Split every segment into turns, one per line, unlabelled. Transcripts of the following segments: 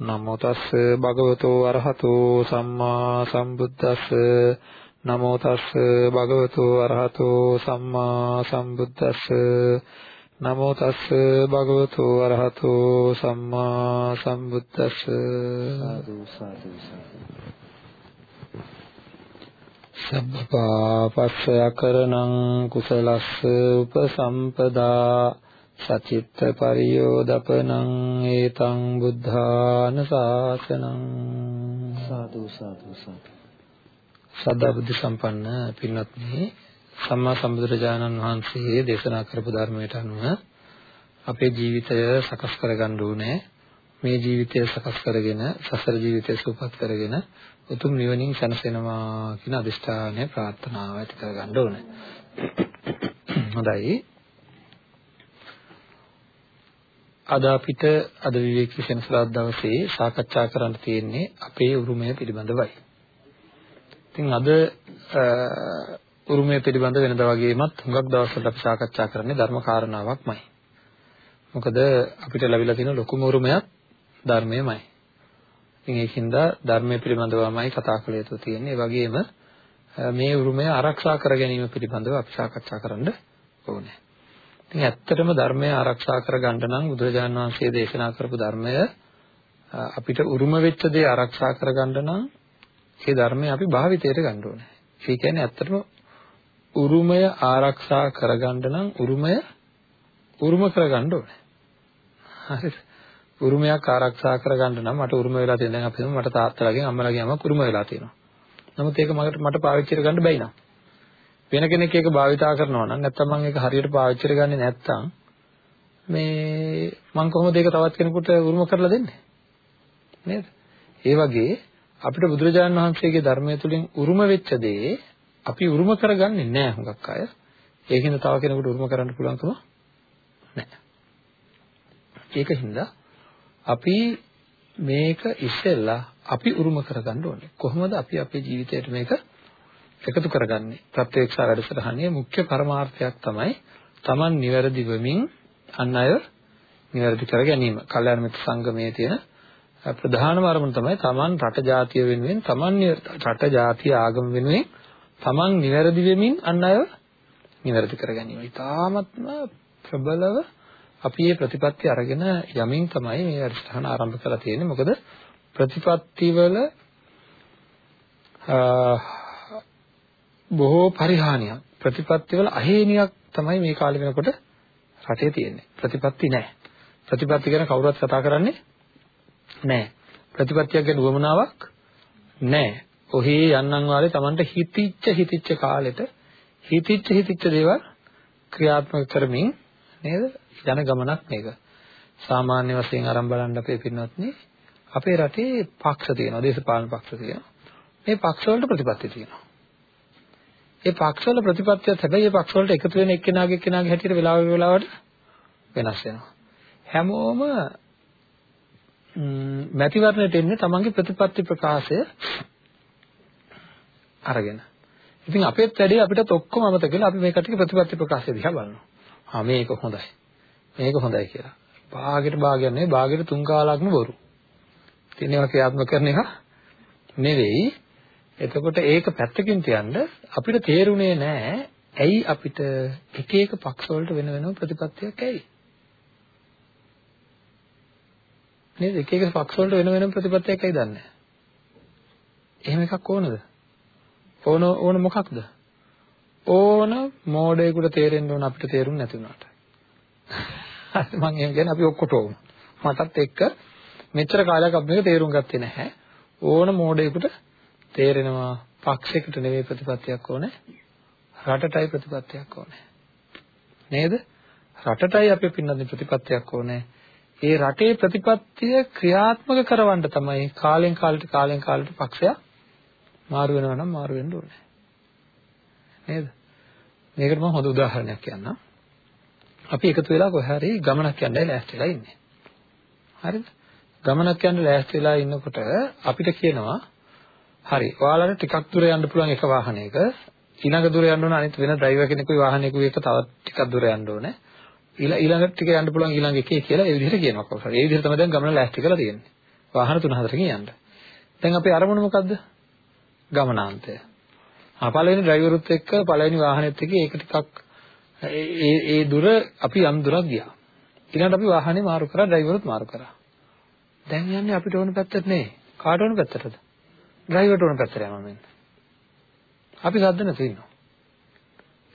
නමෝ තස්ස භගවතෝ අරහතෝ සම්මා සම්බුද්දස්ස. නමෝ තස්ස භගවතෝ අරහතෝ සම්මා සම්බුද්දස්ස. නමෝ තස්ස භගවතෝ අරහතෝ සම්මා සම්බුද්දස්ස. සාදු සාදු. සබ්බපාපස්ස අකරණං කුසලස්ස උපසම්පදා සචිත්ත පරියෝදපනං ඒතං බුද්ධාන ශාසනං සාදු සාදු සාදු සදා බුද්ධ සම්පන්න පින්වත්නි සම්මා සම්බුදුරජාණන් වහන්සේ දේශනා කරපු ධර්මයට අනුව අපේ ජීවිතය සකස් කරගන්න ඕනේ. මේ ජීවිතය සකස් කරගෙන සසර ජීවිතය සූපත් කරගෙන උතුම් නිවනින් සැනසෙනවා කියන අදිෂ්ඨානය ප්‍රාර්ථනාව ඇති කරගන්න ඕනේ. හොඳයි අද අපිට අද විවේකී සෙනසුරාදා දවසේ සාකච්ඡා කරන්න තියෙන්නේ අපේ උරුමය පිළිබඳවයි. ඉතින් අද උරුමය පිළිබඳ වෙනදා වගේමත් හුඟක් දවස්වල අපි සාකච්ඡා කරන්නේ ධර්ම කාරණාවක්මයි. මොකද අපිට ලැබිලා තියෙන ලොකුම උරුමයක් ධර්මයමයි. ඉතින් ඒකින්ද ධර්මය පිළිබඳවමයි කතා කළ යුතු තියෙන්නේ. ඒ වගේම මේ උරුමය ආරක්ෂා කර ගැනීම පිළිබඳව අපි සාකච්ඡා කරන්න ඕනේ. ඉතින් ඇත්තටම ධර්මය ආරක්ෂා කරගන්න නම් බුදුරජාණන් වහන්සේ දේශනා කරපු ධර්මය අපිට උරුම වෙච්ච දේ ආරක්ෂා කරගන්න නම් ඒ ධර්මය අපි භාවිතයට ගන්න ඕනේ. ඒ කියන්නේ ඇත්තටම උරුමය ආරක්ෂා කරගන්න නම් උරුමය උරුම කරගන්න ඕනේ. හරිද? උරුමයක් ආරක්ෂා කරගන්න නම් මට උරුම වෙලා තියෙන දැන් අපි මට තාත්තලාගෙන් අම්මලාගෙන් යමක් උරුම වෙලා තියෙනවා. නමුත් ඒක මට මට පාවිච්චි කරගන්න බැයි නෑ. වෙන කෙනෙක් ඒක භාවිතා කරනවා නම් නැත්නම් මම ඒක හරියට පාවිච්චි කරගන්නේ නැත්නම් මේ මම කොහොමද ඒක තවත් කෙනෙකුට උරුම කරලා දෙන්නේ? නේද? ඒ වගේ අපිට බුදුරජාණන් වහන්සේගේ ධර්මය තුලින් උරුම වෙච්ච දේ අපි උරුම කරගන්නේ නැහැ හුඟක් අය. ඒකින්ද තව කෙනෙකුට උරුම කරන්න පුළුවන්කම නැහැ. ඒකින්ද අපි මේක ඉස්සෙල්ලා අපි උරුම කරගන්න ඕනේ. කොහොමද අපි අපේ ජීවිතයට මේක එකතු කරගන්නේ ප්‍රත්‍යක්ෂ වැඩසටහනේ මුඛ්‍ය පරමාර්ථයක් තමයි Taman නිවැරදි වෙමින් අන් අය නිවැරදි කර ගැනීම. කල්යාණ මිත්‍ර සංගමයේ තියෙන ප්‍රධානම අරමුණ තමයි Taman රට ජාතිය වෙනුවෙන් Taman රට ජාතිය ආගම වෙනුවෙන් Taman නිවැරදි වෙමින් අන් අය නිවැරදි කර ගැනීම. ඊටාත්ම ප්‍රබලව අපි මේ ප්‍රතිපත්ති අරගෙන යමින් තමයි මේ වැඩසටහන ආරම්භ කරලා තියෙන්නේ. මොකද ප්‍රතිපත්තිවල බොහෝ පරිහානියක් ප්‍රතිපත්තිවල අහේනියක් තමයි මේ කාලේ වෙනකොට රටේ තියෙන්නේ. ප්‍රතිපත්ති නැහැ. ප්‍රතිපත්ති ගැන කවුරුත් කතා කරන්නේ නැහැ. ප්‍රතිපත්තියක් ගැන උවමනාවක් නැහැ. ඔහේ යන්නම් වාලේ Tamanට හිතිච්ච හිතිච්ච කාලෙට හිතිච්ච හිතිච්ච දේවල් ක්‍රියාත්මක කරමින් නේද? යන ගමනක් මේක. සාමාන්‍ය වශයෙන් අරන් බලන්න අපේ පින්වත්නි අපේ රටේ පක්ෂ තියෙනවා දේශපාලන පක්ෂ තියෙනවා. මේ පක්ෂ වලට ප්‍රතිපත්ති තියෙනවා. ඒ පක්ෂවල ප්‍රතිපත්තියත් හැබැයි ඒ පක්ෂවලට එකතු වෙන එක්කෙනාගේ එක්කෙනාගේ හැටියට වෙලාව වෙලාවට වෙනස් වෙනවා. හැමෝම මැතිවරණයට එන්නේ තමන්ගේ ප්‍රතිපත්ති ප්‍රකාශය අරගෙන. ඉතින් අපේත් වැඩේ අපිටත් ඔක්කොම අමතක වෙලා අපි මේ කට්ටිය ප්‍රතිපත්ති ප්‍රකාශය දිහා බලනවා. ආ මේක හොඳයි. මේක හොඳයි කියලා. භාගයට භාගයක් නෙවෙයි භාගයට තුන් කාලක්ම බොරු. ඉතින් ඒවා ක්‍රියාත්මක කරන එක නෙවෙයි එතකොට ඒක පැත්තකින් තියන්න අපිට තේරුනේ නැහැ ඇයි අපිට එක එක පක්ෂ වලට වෙන වෙනම ප්‍රතිපත්තියක් ඇයි? නේද? එක එක පක්ෂ වලට වෙන වෙනම ප්‍රතිපත්තියක් ඇයි දන්නේ එහෙම එකක් ඕනද? ඕන ඕන මොකක්ද? ඕන මෝඩයෙකුට තේරෙන්න ඕන අපිට තේරුම් නැති වුණාට. හරි මම එහෙම කියන්නේ අපි ඔක්කොටම. මටත් එක්ක මෙච්චර කාලයක් අපි මේක තේරුම් ගත්තේ නැහැ. ඕන මෝඩයෙකුට තේරෙනවා පක්ෂයකට නෙවෙයි ප්‍රතිපත්තියක් ඕනේ රටටයි ප්‍රතිපත්තියක් ඕනේ නේද රටටයි අපේ පින්නත් ප්‍රතිපත්තියක් ඕනේ ඒ රටේ ප්‍රතිපත්තිය ක්‍රියාත්මක කරවන්න තමයි කාලෙන් කාලට කාලෙන් කාලට පක්ෂය මාරු වෙනවා නම් මාරු වෙන්න ඕනේ. නේද? මේකට මම හොඳ උදාහරණයක් කියන්නම්. අපි එකතු වෙලා කොහේ හරි ගමනක් යන්නයි ලෑස්තිලා ඉන්නේ. හරිද? ගමනක් යන්න ලෑස්තිලා ඉන්නකොට අපිට කියනවා හරි ඔයාලට ටිකක් දුර යන්න පුළුවන් එක වාහනයක ඊළඟ දුර යන්න ඕන අනිත් වෙන ඩ්‍රයිවර් කෙනෙකුයි වාහනයකුයි එක තවත් ටිකක් දුර යන්න ඕනේ. ඊළඟ ටික යන්න පුළුවන් ඊළඟ එකේ කියලා ඒ විදිහට කියනවා කවුරු හරි. ඒ විදිහට තමයි දැන් ගමන ලෑස්ති කරලා තියෙන්නේ. වාහන තුන හතරකින් යන්න. දැන් අපේ අරමුණ මොකද්ද? ගමනාන්තය. ආ පළවෙනි ඩ්‍රයිවරුත් එක්ක පළවෙනි වාහනේත් එක්ක ඒක ටිකක් ඒ ඒ දුර අපි යම් දුරක් ගියා. ඊළඟට අපි වාහනේ මාරු කරා ඩ්‍රයිවරුත් මාරු කරා. දැන් යන්නේ අපිට ඕන පැත්තට නෙවෙයි. කාට ඕන පැත්තටද? ඩ්‍රයිවර්ට ඕන පැත්තට යනවා මෙන්න. අපි සද්ද නැතුව ඉන්නවා.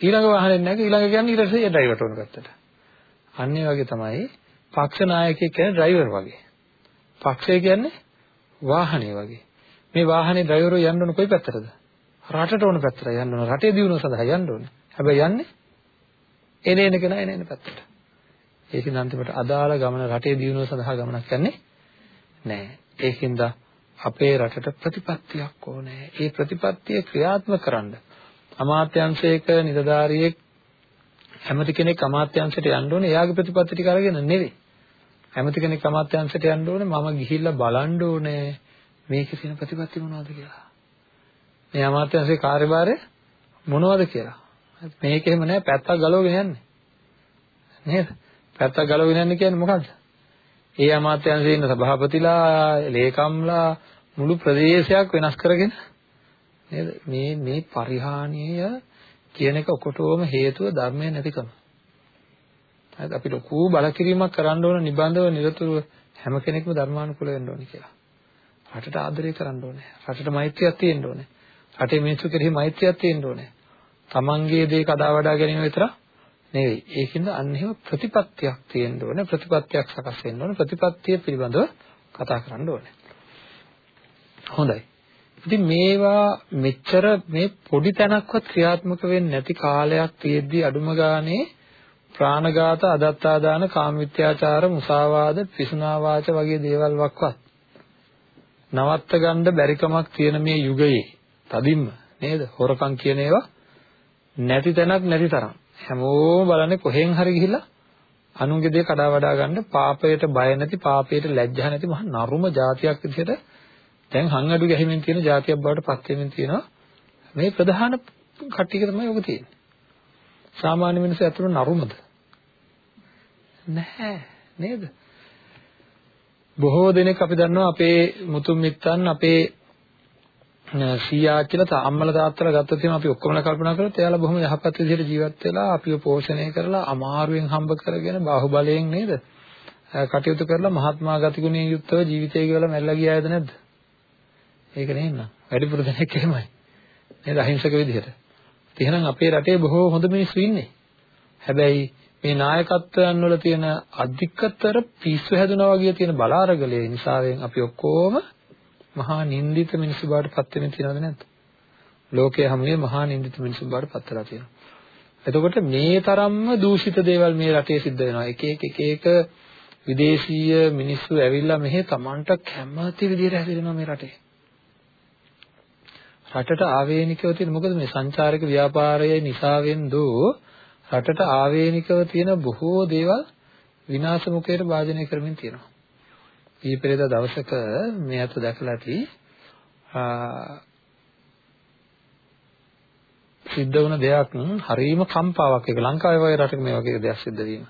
ඊළඟ වාහනේ නැහැ ඊළඟ කියන්නේ ඊට පස්සේ ඩ්‍රයිවර්ට ඕන පැත්තට. අන්න ඒ වගේ තමයි පක්ෂ නායකයෙක් කියන්නේ ඩ්‍රයිවර් වගේ. පක්ෂය කියන්නේ වාහනේ වගේ. මේ වාහනේ ඩ්‍රයිවරෝ යන්න ඕන කොයි පැත්තටද? රටට ඕන පැත්තට යන්න ඕන. රටේ දියුණුව සඳහා යන්න ඕනේ. හැබැයි යන්නේ එන එන කෙනා එන එන පැත්තට. ඒකින් අන්තිමට අදාළ ගමන රටේ දියුණුව සඳහා ගමනක් යන්නේ නැහැ. ඒකින්ද අපේ රටට ප්‍රතිපත්තියක් ඕනේ. ඒ ප්‍රතිපත්තිය ක්‍රියාත්මක කරන්න අමාත්‍යංශයක නිලධාරියෙක් ඇමති කෙනෙක් අමාත්‍යංශයට යන්න ඕනේ එයාගේ ප්‍රතිපත්ති ටික අරගෙන නෙවෙයි. ඇමති කෙනෙක් අමාත්‍යංශයට යන්න ඕනේ මම ගිහිල්ලා බලන්න ඕනේ මේකේ තියෙන ප්‍රතිපත්ති මොනවද කියලා. මේ අමාත්‍යංශයේ කාර්යභාරය මොනවද කියලා. මේක එහෙම නෑ පැත්තක් ගලවගෙන යන්නේ. නේද? පැත්තක් ගලවගෙන යන්නේ කියන්නේ මොකද්ද? ඒ අමාත්‍යංශයේ ඉන්න සභාපතිලා, ලේකම්ලා මුළු ප්‍රදේශයක් වෙනස් කරගෙන නේද? මේ මේ පරිහානිය කියන එක ඔකොටම හේතුව ධර්මයේ නැතිකම. හරිද? අපි ලොකු බලකිරීමක් කරන්න ඕන නිබඳව නිරතුරුව හැම කෙනෙක්ම ධර්මානුකූල වෙන්න ඕනේ කියලා. රටට ආදරය කරන්න ඕනේ. රටට මෛත්‍රියක් තියෙන්න ඕනේ. රටේ මිනිස්සු කෙරෙහි මෛත්‍රියක් තියෙන්න ඕනේ. තමන්ගේ දේ කඩා වඩා ගැනීම විතර නෙවෙයි. ඒකින්ද අන්න එහෙම ප්‍රතිපත්තියක් තියෙන්න ඕනේ. ප්‍රතිපත්තියක් සකස් වෙන්න ඕනේ. ප්‍රතිපත්තිය පිළිබඳව කතා කරන්න ඕනේ. හොඳයි. ඉතින් මේවා මෙච්චර මේ පොඩි තැනක්වත් ක්‍රියාත්මක වෙන්නේ නැති කාලයක් තියෙද්දි අඩුම ගානේ ප්‍රාණඝාත, අදත්තාදාන, කාමවිත්‍යාචාර, මුසාවාද, පිසුනා වාච වගේ දේවල් වක්වත් නවත්ත ගන්න බැරි කමක් තියෙන මේ යුගයේ තදින්ම නේද? හොරකම් කියන ඒවා නැති තැනක් නැති තරම්. හැමෝම බලන්නේ කොහෙන් හරි ගිහිල්ලා අනුන්ගේ දේ කඩා වඩා ගන්න පාපයට බය නැති පාපයට ලැජ්ජා නැති මහ නරුම જાතියක් විදිහට දැන් හංගඩු ගැහිමින් තියෙන જાතියක් බවට පත් වෙමින් තියෙනවා. මේ ප්‍රධාන කට්ටියක තමයි ඔබ තියෙන්නේ. සාමාන්‍ය මිනිස්සු අතර නරුමද? නැහැ නේද? බොහෝ දෙනෙක් අපි දන්නවා අපේ මුතුන් මිත්තන් අපේ සීයා කියලා අම්මලා තාත්තලා ගත්තොත් එහෙනම් අපි ඔක්කොමලා කල්පනා කරොත් එයාලා බොහොම යහපත් විදිහට ජීවත් වෙලා අපිව පෝෂණය කරලා අමාරුවෙන් හම්බ කරගෙන බාහුවලයෙන් නේද කටයුතු කරලා මහත්මා ගතිගුණයෙන් යුක්තව ජීවිතය ගෙවලා මැරලා ගියායද නැද්ද? ඒක නෙන්න. වැඩිපුර දෙනෙක් එහෙමයි. නේද අහිංසක විදිහට. එහෙනම් අපේ රටේ බොහෝ හොඳ මිනිස්සු ඉන්නේ. හැබැයි මේ නායකත්වයන් වල තියෙන අධිකතර පිස්සු හැදුනා වගේ තියෙන බලාරගලේ නිසාවෙන් අපි ඔක්කොම මහා නින්දිත මිනිස්සු බවට පත් වෙමින් තියෙනවද නැද්ද? ලෝකයේ හැමෝම මහා නින්දිත මිනිස්සු බවට පත් වෙලා තියෙනවා. එතකොට මේ තරම්ම දූෂිත දේවල් මේ රටේ සිද්ධ වෙනවා. එක එක එක එක විදේශීය මිනිස්සු ඇවිල්ලා මෙහෙ Tamanට කැමති විදිහට හැදෙනවා මේ රටේ. රටට ආවේනිකව තියෙන මොකද මේ සංචාරක ව්‍යාපාරයේ නිසාවෙන් දෝ රටට ආවේනිකව තියෙන බොහෝ දේවල් විනාශ මුඛයට භාජනය කරමින් තියෙනවා. ඊ පෙරේද දවසක මේ අත දැකලා ඇති සිද්ධ වුණ දෙයක් හරීම කම්පාවක් ඒක ලංකාවේ වගේ රටක මේ වගේ දෙයක් සිද්ධ වීම.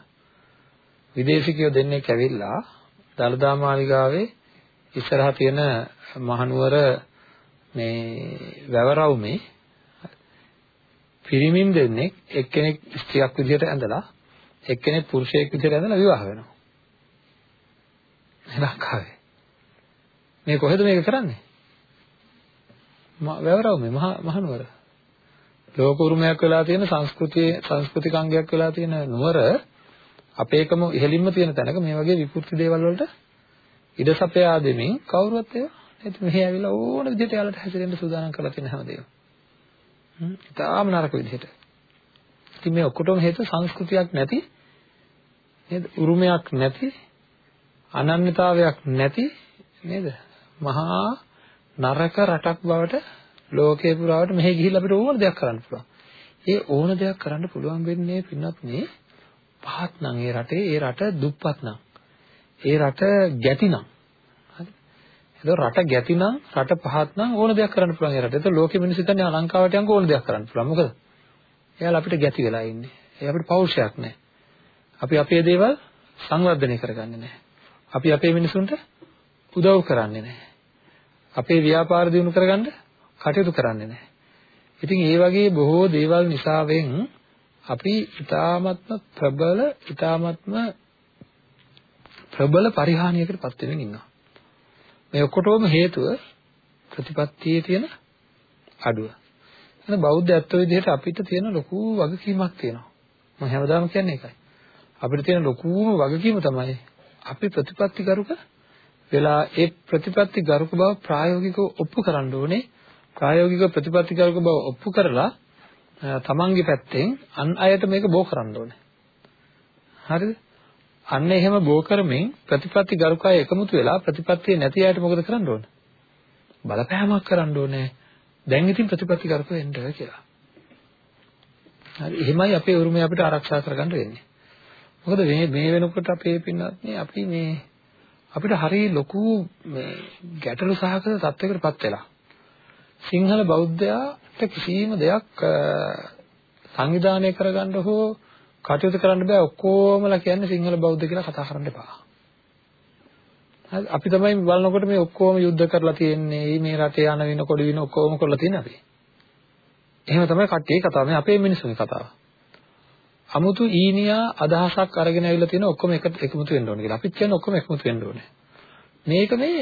විදේශිකයෝ දෙන්නෙක් ඇවිල්ලා දලදා මාලිගාවේ ඉස්සරහා තියෙන මහනුවර මේ වැවරවුමේ පිරිමින් දෙන්නෙක් එක්කෙනෙක් ස්ත්‍රියක් විදිහට ඇඳලා එක්කෙනෙක් පුරුෂයෙක් විදිහට ඇඳලා විවාහ වෙනවා. ලංකාවේ. මේ කොහෙද මේක කරන්නේ? වැවරවුමේ මහනුවර. ලෝක උරුමයක් වෙලා තියෙන සංස්කෘතියේ සංස්කෘතික අංගයක් වෙලා තියෙන නුවර අපේකම ඉහළින්ම තියෙන තැනක මේ වගේ විකෘති දේවල් වලට ඉඩ සපයා දෙමින් කවුරුත් ඒවා නේද මෙහි ඇවිල්ලා ඕන විදිහට යාලට හැසිරෙන්න සූදානම් කරලා තියෙන හැමදේම. හ්ම්. ඉතාලම නරක විදිහට. ඉතින් මේ ඔක්කොටම හේතුව සංස්කෘතියක් නැති නේද? උරුමයක් නැති අනන්‍යතාවයක් නැති නේද? මහා නරක රටක් බවට ලෝකේ පුරාවට මෙහි ගිහිල්ලා අපිට ඕන දෙයක් කරන්න පුළුවන්. ඒ ඕන දෙයක් කරන්න පුළුවන් වෙන්නේ පින්නත් මේ පහත් නම් ඒ රටේ ඒ රට දුප්පත් නම් ඒ රට ගැති නම් හරි ඒක රට ගැති නම් රට පහත් නම් ඕන දෙයක් කරන්න පුළුවන් ඒ රට. ඒක ලෝකෙ මිනිස්සු හිතන්නේ ලංකාවට යනකොට ඕන දෙයක් කරන්න පුළුවන්. මොකද? එයාලා අපිට ගැති වෙලා ඉන්නේ. ඒ අපිට පෞරුෂයක් නැහැ. අපි අපේ දේවල් සංවර්ධනය කරගන්නේ නැහැ. අපි අපේ මිනිසුන්ට උදව් කරන්නේ නැහැ. අපේ ව්‍යාපාර දියුණු කරගන්න කටයුතු කරන්නේ නැහැ. ඉතින් ඒ වගේ බොහෝ දේවල් නිසාවෙන් අපි ඊ타මත්ම ප්‍රබල ඊ타මත්ම ප්‍රබල පරිහානියකට පත් වෙමින් ඉන්නවා. මේ ඔක්කොටම හේතුව ප්‍රතිපත්තියේ තියෙන අඩුව. එහෙනම් බෞද්ධ ඇත්ත විදිහට අපිට තියෙන ලොකු වගකීමක් තියෙනවා. මම හැමදාම කියන්නේ ඒකයි. අපිට තියෙන ලොකුම වගකීම තමයි අපි ප්‍රතිපත්ති ගරුක වෙලා ඒ ප්‍රතිපත්ති ගරුක බව ප්‍රායෝගිකව ඔප්පු කරන්න ඕනේ. ප්‍රායෝගික ප්‍රතිපත්ති ගරුක බව ඔප්පු කරලා තමන්ගේ පැත්තෙන් අන් අයට මේක බෝ කරන්න ඕනේ. හරිද? අන්න එහෙම බෝ කරමින් ප්‍රතිපත්ති ගරුකය එකමුතු වෙලා ප්‍රතිපත්තිය නැති අයට මොකද කරන්න ඕනේ? බලපෑමක් කරන්න ඕනේ. දැන් ඉතින් ප්‍රතිපත්ති ගරුක වෙන්න කියලා. හරි එහෙමයි අපේ උරුමය අපිට ආරක්ෂා කරගන්න වෙන්නේ. මොකද මේ මේ වෙනකොට අපේ පින්නත් නේ අපි මේ අපිට හරිය ලොකු මේ ගැටලු සහගත තත්යකටපත් වෙලා. සිංහල බෞද්ධයාට කිසිම දෙයක් සංවිධානය කරගන්න හෝ කටයුතු කරන්න බෑ ඔක්කොමලා කියන්නේ සිංහල බෞද්ධ කියලා කතා කරන්න එපා. හරි අපි තමයි බලනකොට මේ ඔක්කොම යුද්ධ කරලා තියෙන්නේ මේ රටේ යන වින කොඩි වින ඔක්කොම කරලා තියෙන අපි. එහෙම තමයි කට්ටිය කතාව. මේ අපේ මිනිස්සුන්ගේ කතාව. 아무තු ඊනියා අදහසක් අරගෙන ඇවිල්ලා තියෙන ඔක්කොම එක එකමුතු වෙන්න ඕනේ කියලා. අපිත් කියන්නේ ඔක්කොම එකමුතු වෙන්න ඕනේ. මේක මේ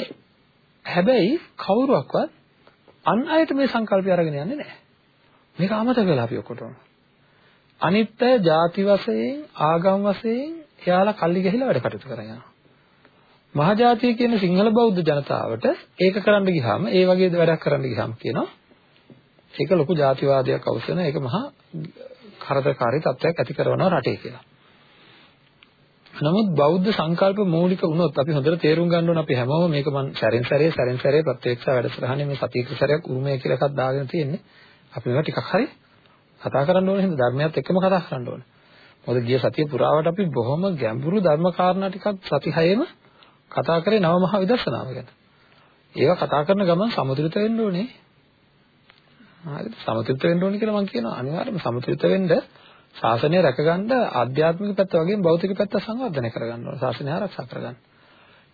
හැබැයි කවුරුවක්වත් අන් අයට මේ සංකල්පය අරගෙන යන්නේ නැහැ. මේක අමතක වෙලා අපි ඔක්කොටම. අනිත්‍ය ಜಾති වශයෙන් ආගම් වශයෙන් එයාලා කල්ලි ගහලා වැඩ කටයුතු කරගෙන යනවා. මහජාතිය කියන සිංහල බෞද්ධ ජනතාවට ඒක කරන්න ගියාම ඒ වගේ වැඩක් කරන්න ගියාම කියනවා ඒක ලොකු ಜಾතිවාදයක් අවශ්‍ය නැහැ ඒක මහා කරදරකාරී තත්ත්වයක් ඇති කරනවා රටේ කියලා. නමුත් බෞද්ධ සංකල්ප මූලික වුණොත් අපි හොඳට තේරුම් ගන්න ඕන අපි හැමෝම මේක මම සැරෙන් සැරේ සැරෙන් සැරේ ප්‍රත්‍යක්ෂ වැඩසටහනේ මේ සතියක සැරයක් උරුමය කියලා එකක් දාගෙන තියෙන්නේ. අපි මේවා ටිකක් හරි කතා කරන්න ඕනේ හින්දා ධර්මයත් එක්කම කතා කරන්න ඕනේ. මොකද ගිය සතිය පුරාවට අපි බොහොම ගැඹුරු ධර්ම කාරණා ටිකක් සති හයේම කතා කරේ නව මහ විදර්ශනාව ගැන. ඒවා කතා කරන ගමන් සමුද්‍රිත වෙන්න ඕනේ. හරිද? සමතුලිත වෙන්න ඕනේ කියලා මම කියනවා. අනිවාර්යයෙන්ම සමතුලිත වෙන්න ශාසනය රැකගන්න ආධ්‍යාත්මික පැත්ත වගේම භෞතික පැත්ත සංවර්ධනය කරගන්න ඕනේ. ශාසනය ආරක්ෂා කරගන්න.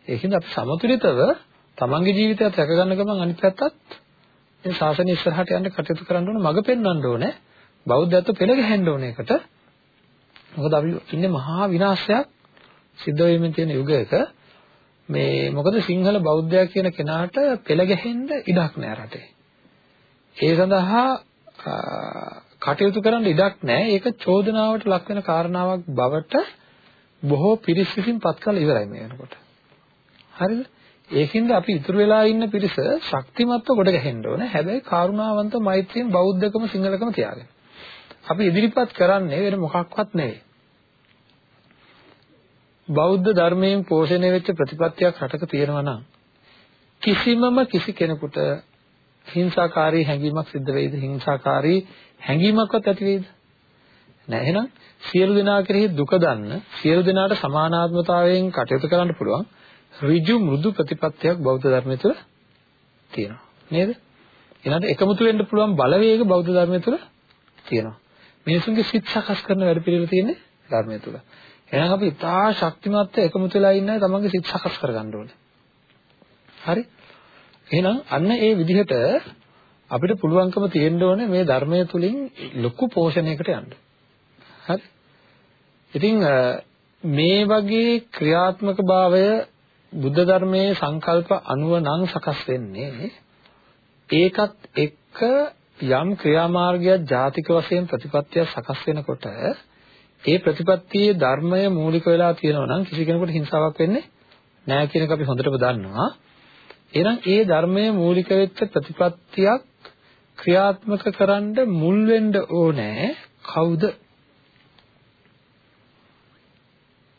ඒකින්ද අපි සමතුලිතව තමන්ගේ ජීවිතයත් රැකගන්න ගමන් අනිත් පැත්තත් මේ ශාසනය ඉස්සරහට යන්න කටයුතු කරන්න ඕනේ. මඟ පෙන්වන්න ඕනේ. බෞද්ධත්ව පෙළ ගැහෙන්න ඕනේ එකට. මොකද අපි ඉන්නේ මහා විනාශයක් සිද්ධ වෙමින් තියෙන යුගයක. මේ මොකද සිංහල බෞද්ධයා කියන කෙනාට පෙළ ගැහෙන්න ඉඩක් නෑ රටේ. ඒ සඳහා කටයුතු කරන්න ඉඩක් නැහැ. ඒක චෝදනාවට ලක් වෙන කාරණාවක් බවට බොහෝ පිරිස් විසින් පත් කළ ඉවරයි මේ වෙනකොට. හරිද? ඒකින්ද අපි ඉතුරු වෙලා ඉන්න පිරිස ශක්තිමත්ව කොට ගැහෙන්න ඕනේ. හැබැයි කරුණාවන්ත මෛත්‍රියෙන් බෞද්ධකම සිංහලකම තියාගෙන. අපි ඉදිරිපත් කරන්නේ වෙන මොකක්වත් නෙවෙයි. බෞද්ධ ධර්මයෙන් පෝෂණය වෙච්ච ප්‍රතිපත්තියක් රටක තියෙනවා නම් කිසිමම කිසි කෙනෙකුට හිංසාකාරී හැඟීමක් සිද්ධ වෙයිද? හිංසාකාරී හැඟීමක්වත් ඇති වෙයිද? නෑ එහෙනම් සියලු දෙනා කෙරෙහි දුක දන්න සියලු දෙනාට සමානාත්මතාවයෙන් කටයුතු කරන්න පුළුවන් ඍජු මෘදු ප්‍රතිපත්තියක් බෞද්ධ ධර්මයේ තුල තියෙනවා නේද? ඊළඟට එකමුතු වෙන්න පුළුවන් බලවේග බෞද්ධ ධර්මයේ තුල තියෙනවා. මිනිසුන්ගේ සිත් සකස් කරන වැඩ පිළිවෙල තියෙන්නේ ධර්මයේ තුල. එහෙනම් අපි ඉතා ශක්තිමත් එකමුතු වෙලා ඉන්න තමන්ගේ සිත් සකස් කරගන්න ඕනේ. හරි? එහෙනම් අන්න ඒ විදිහට අපිට පුළුවන්කම තියෙන්න ඕනේ මේ ධර්මය තුලින් ලොකු පෝෂණයකට යන්න. හරි? ඉතින් මේ වගේ ක්‍රියාත්මක භාවය බුද්ධ ධර්මයේ සංකල්ප අනුව නම් සකස් වෙන්නේ ඒකත් එක්ක යම් ක්‍රියාමාර්ගයක් ජාතික වශයෙන් ප්‍රතිපත්තිය සකස් වෙනකොට ඒ ප්‍රතිපත්තියේ ධර්මය මූලික වෙලා තියෙනවා නම් කිසි කෙනෙකුට හිංසාවක් වෙන්නේ නැහැ කියන එක අපි හොඳටම දන්නවා. එහෙනම් ඒ ධර්මයේ මූලික වෙච්ච ප්‍රතිපත්තියක් ක්‍රියාත්මක කරන්න මුල් වෙන්න ඕනේ කවුද?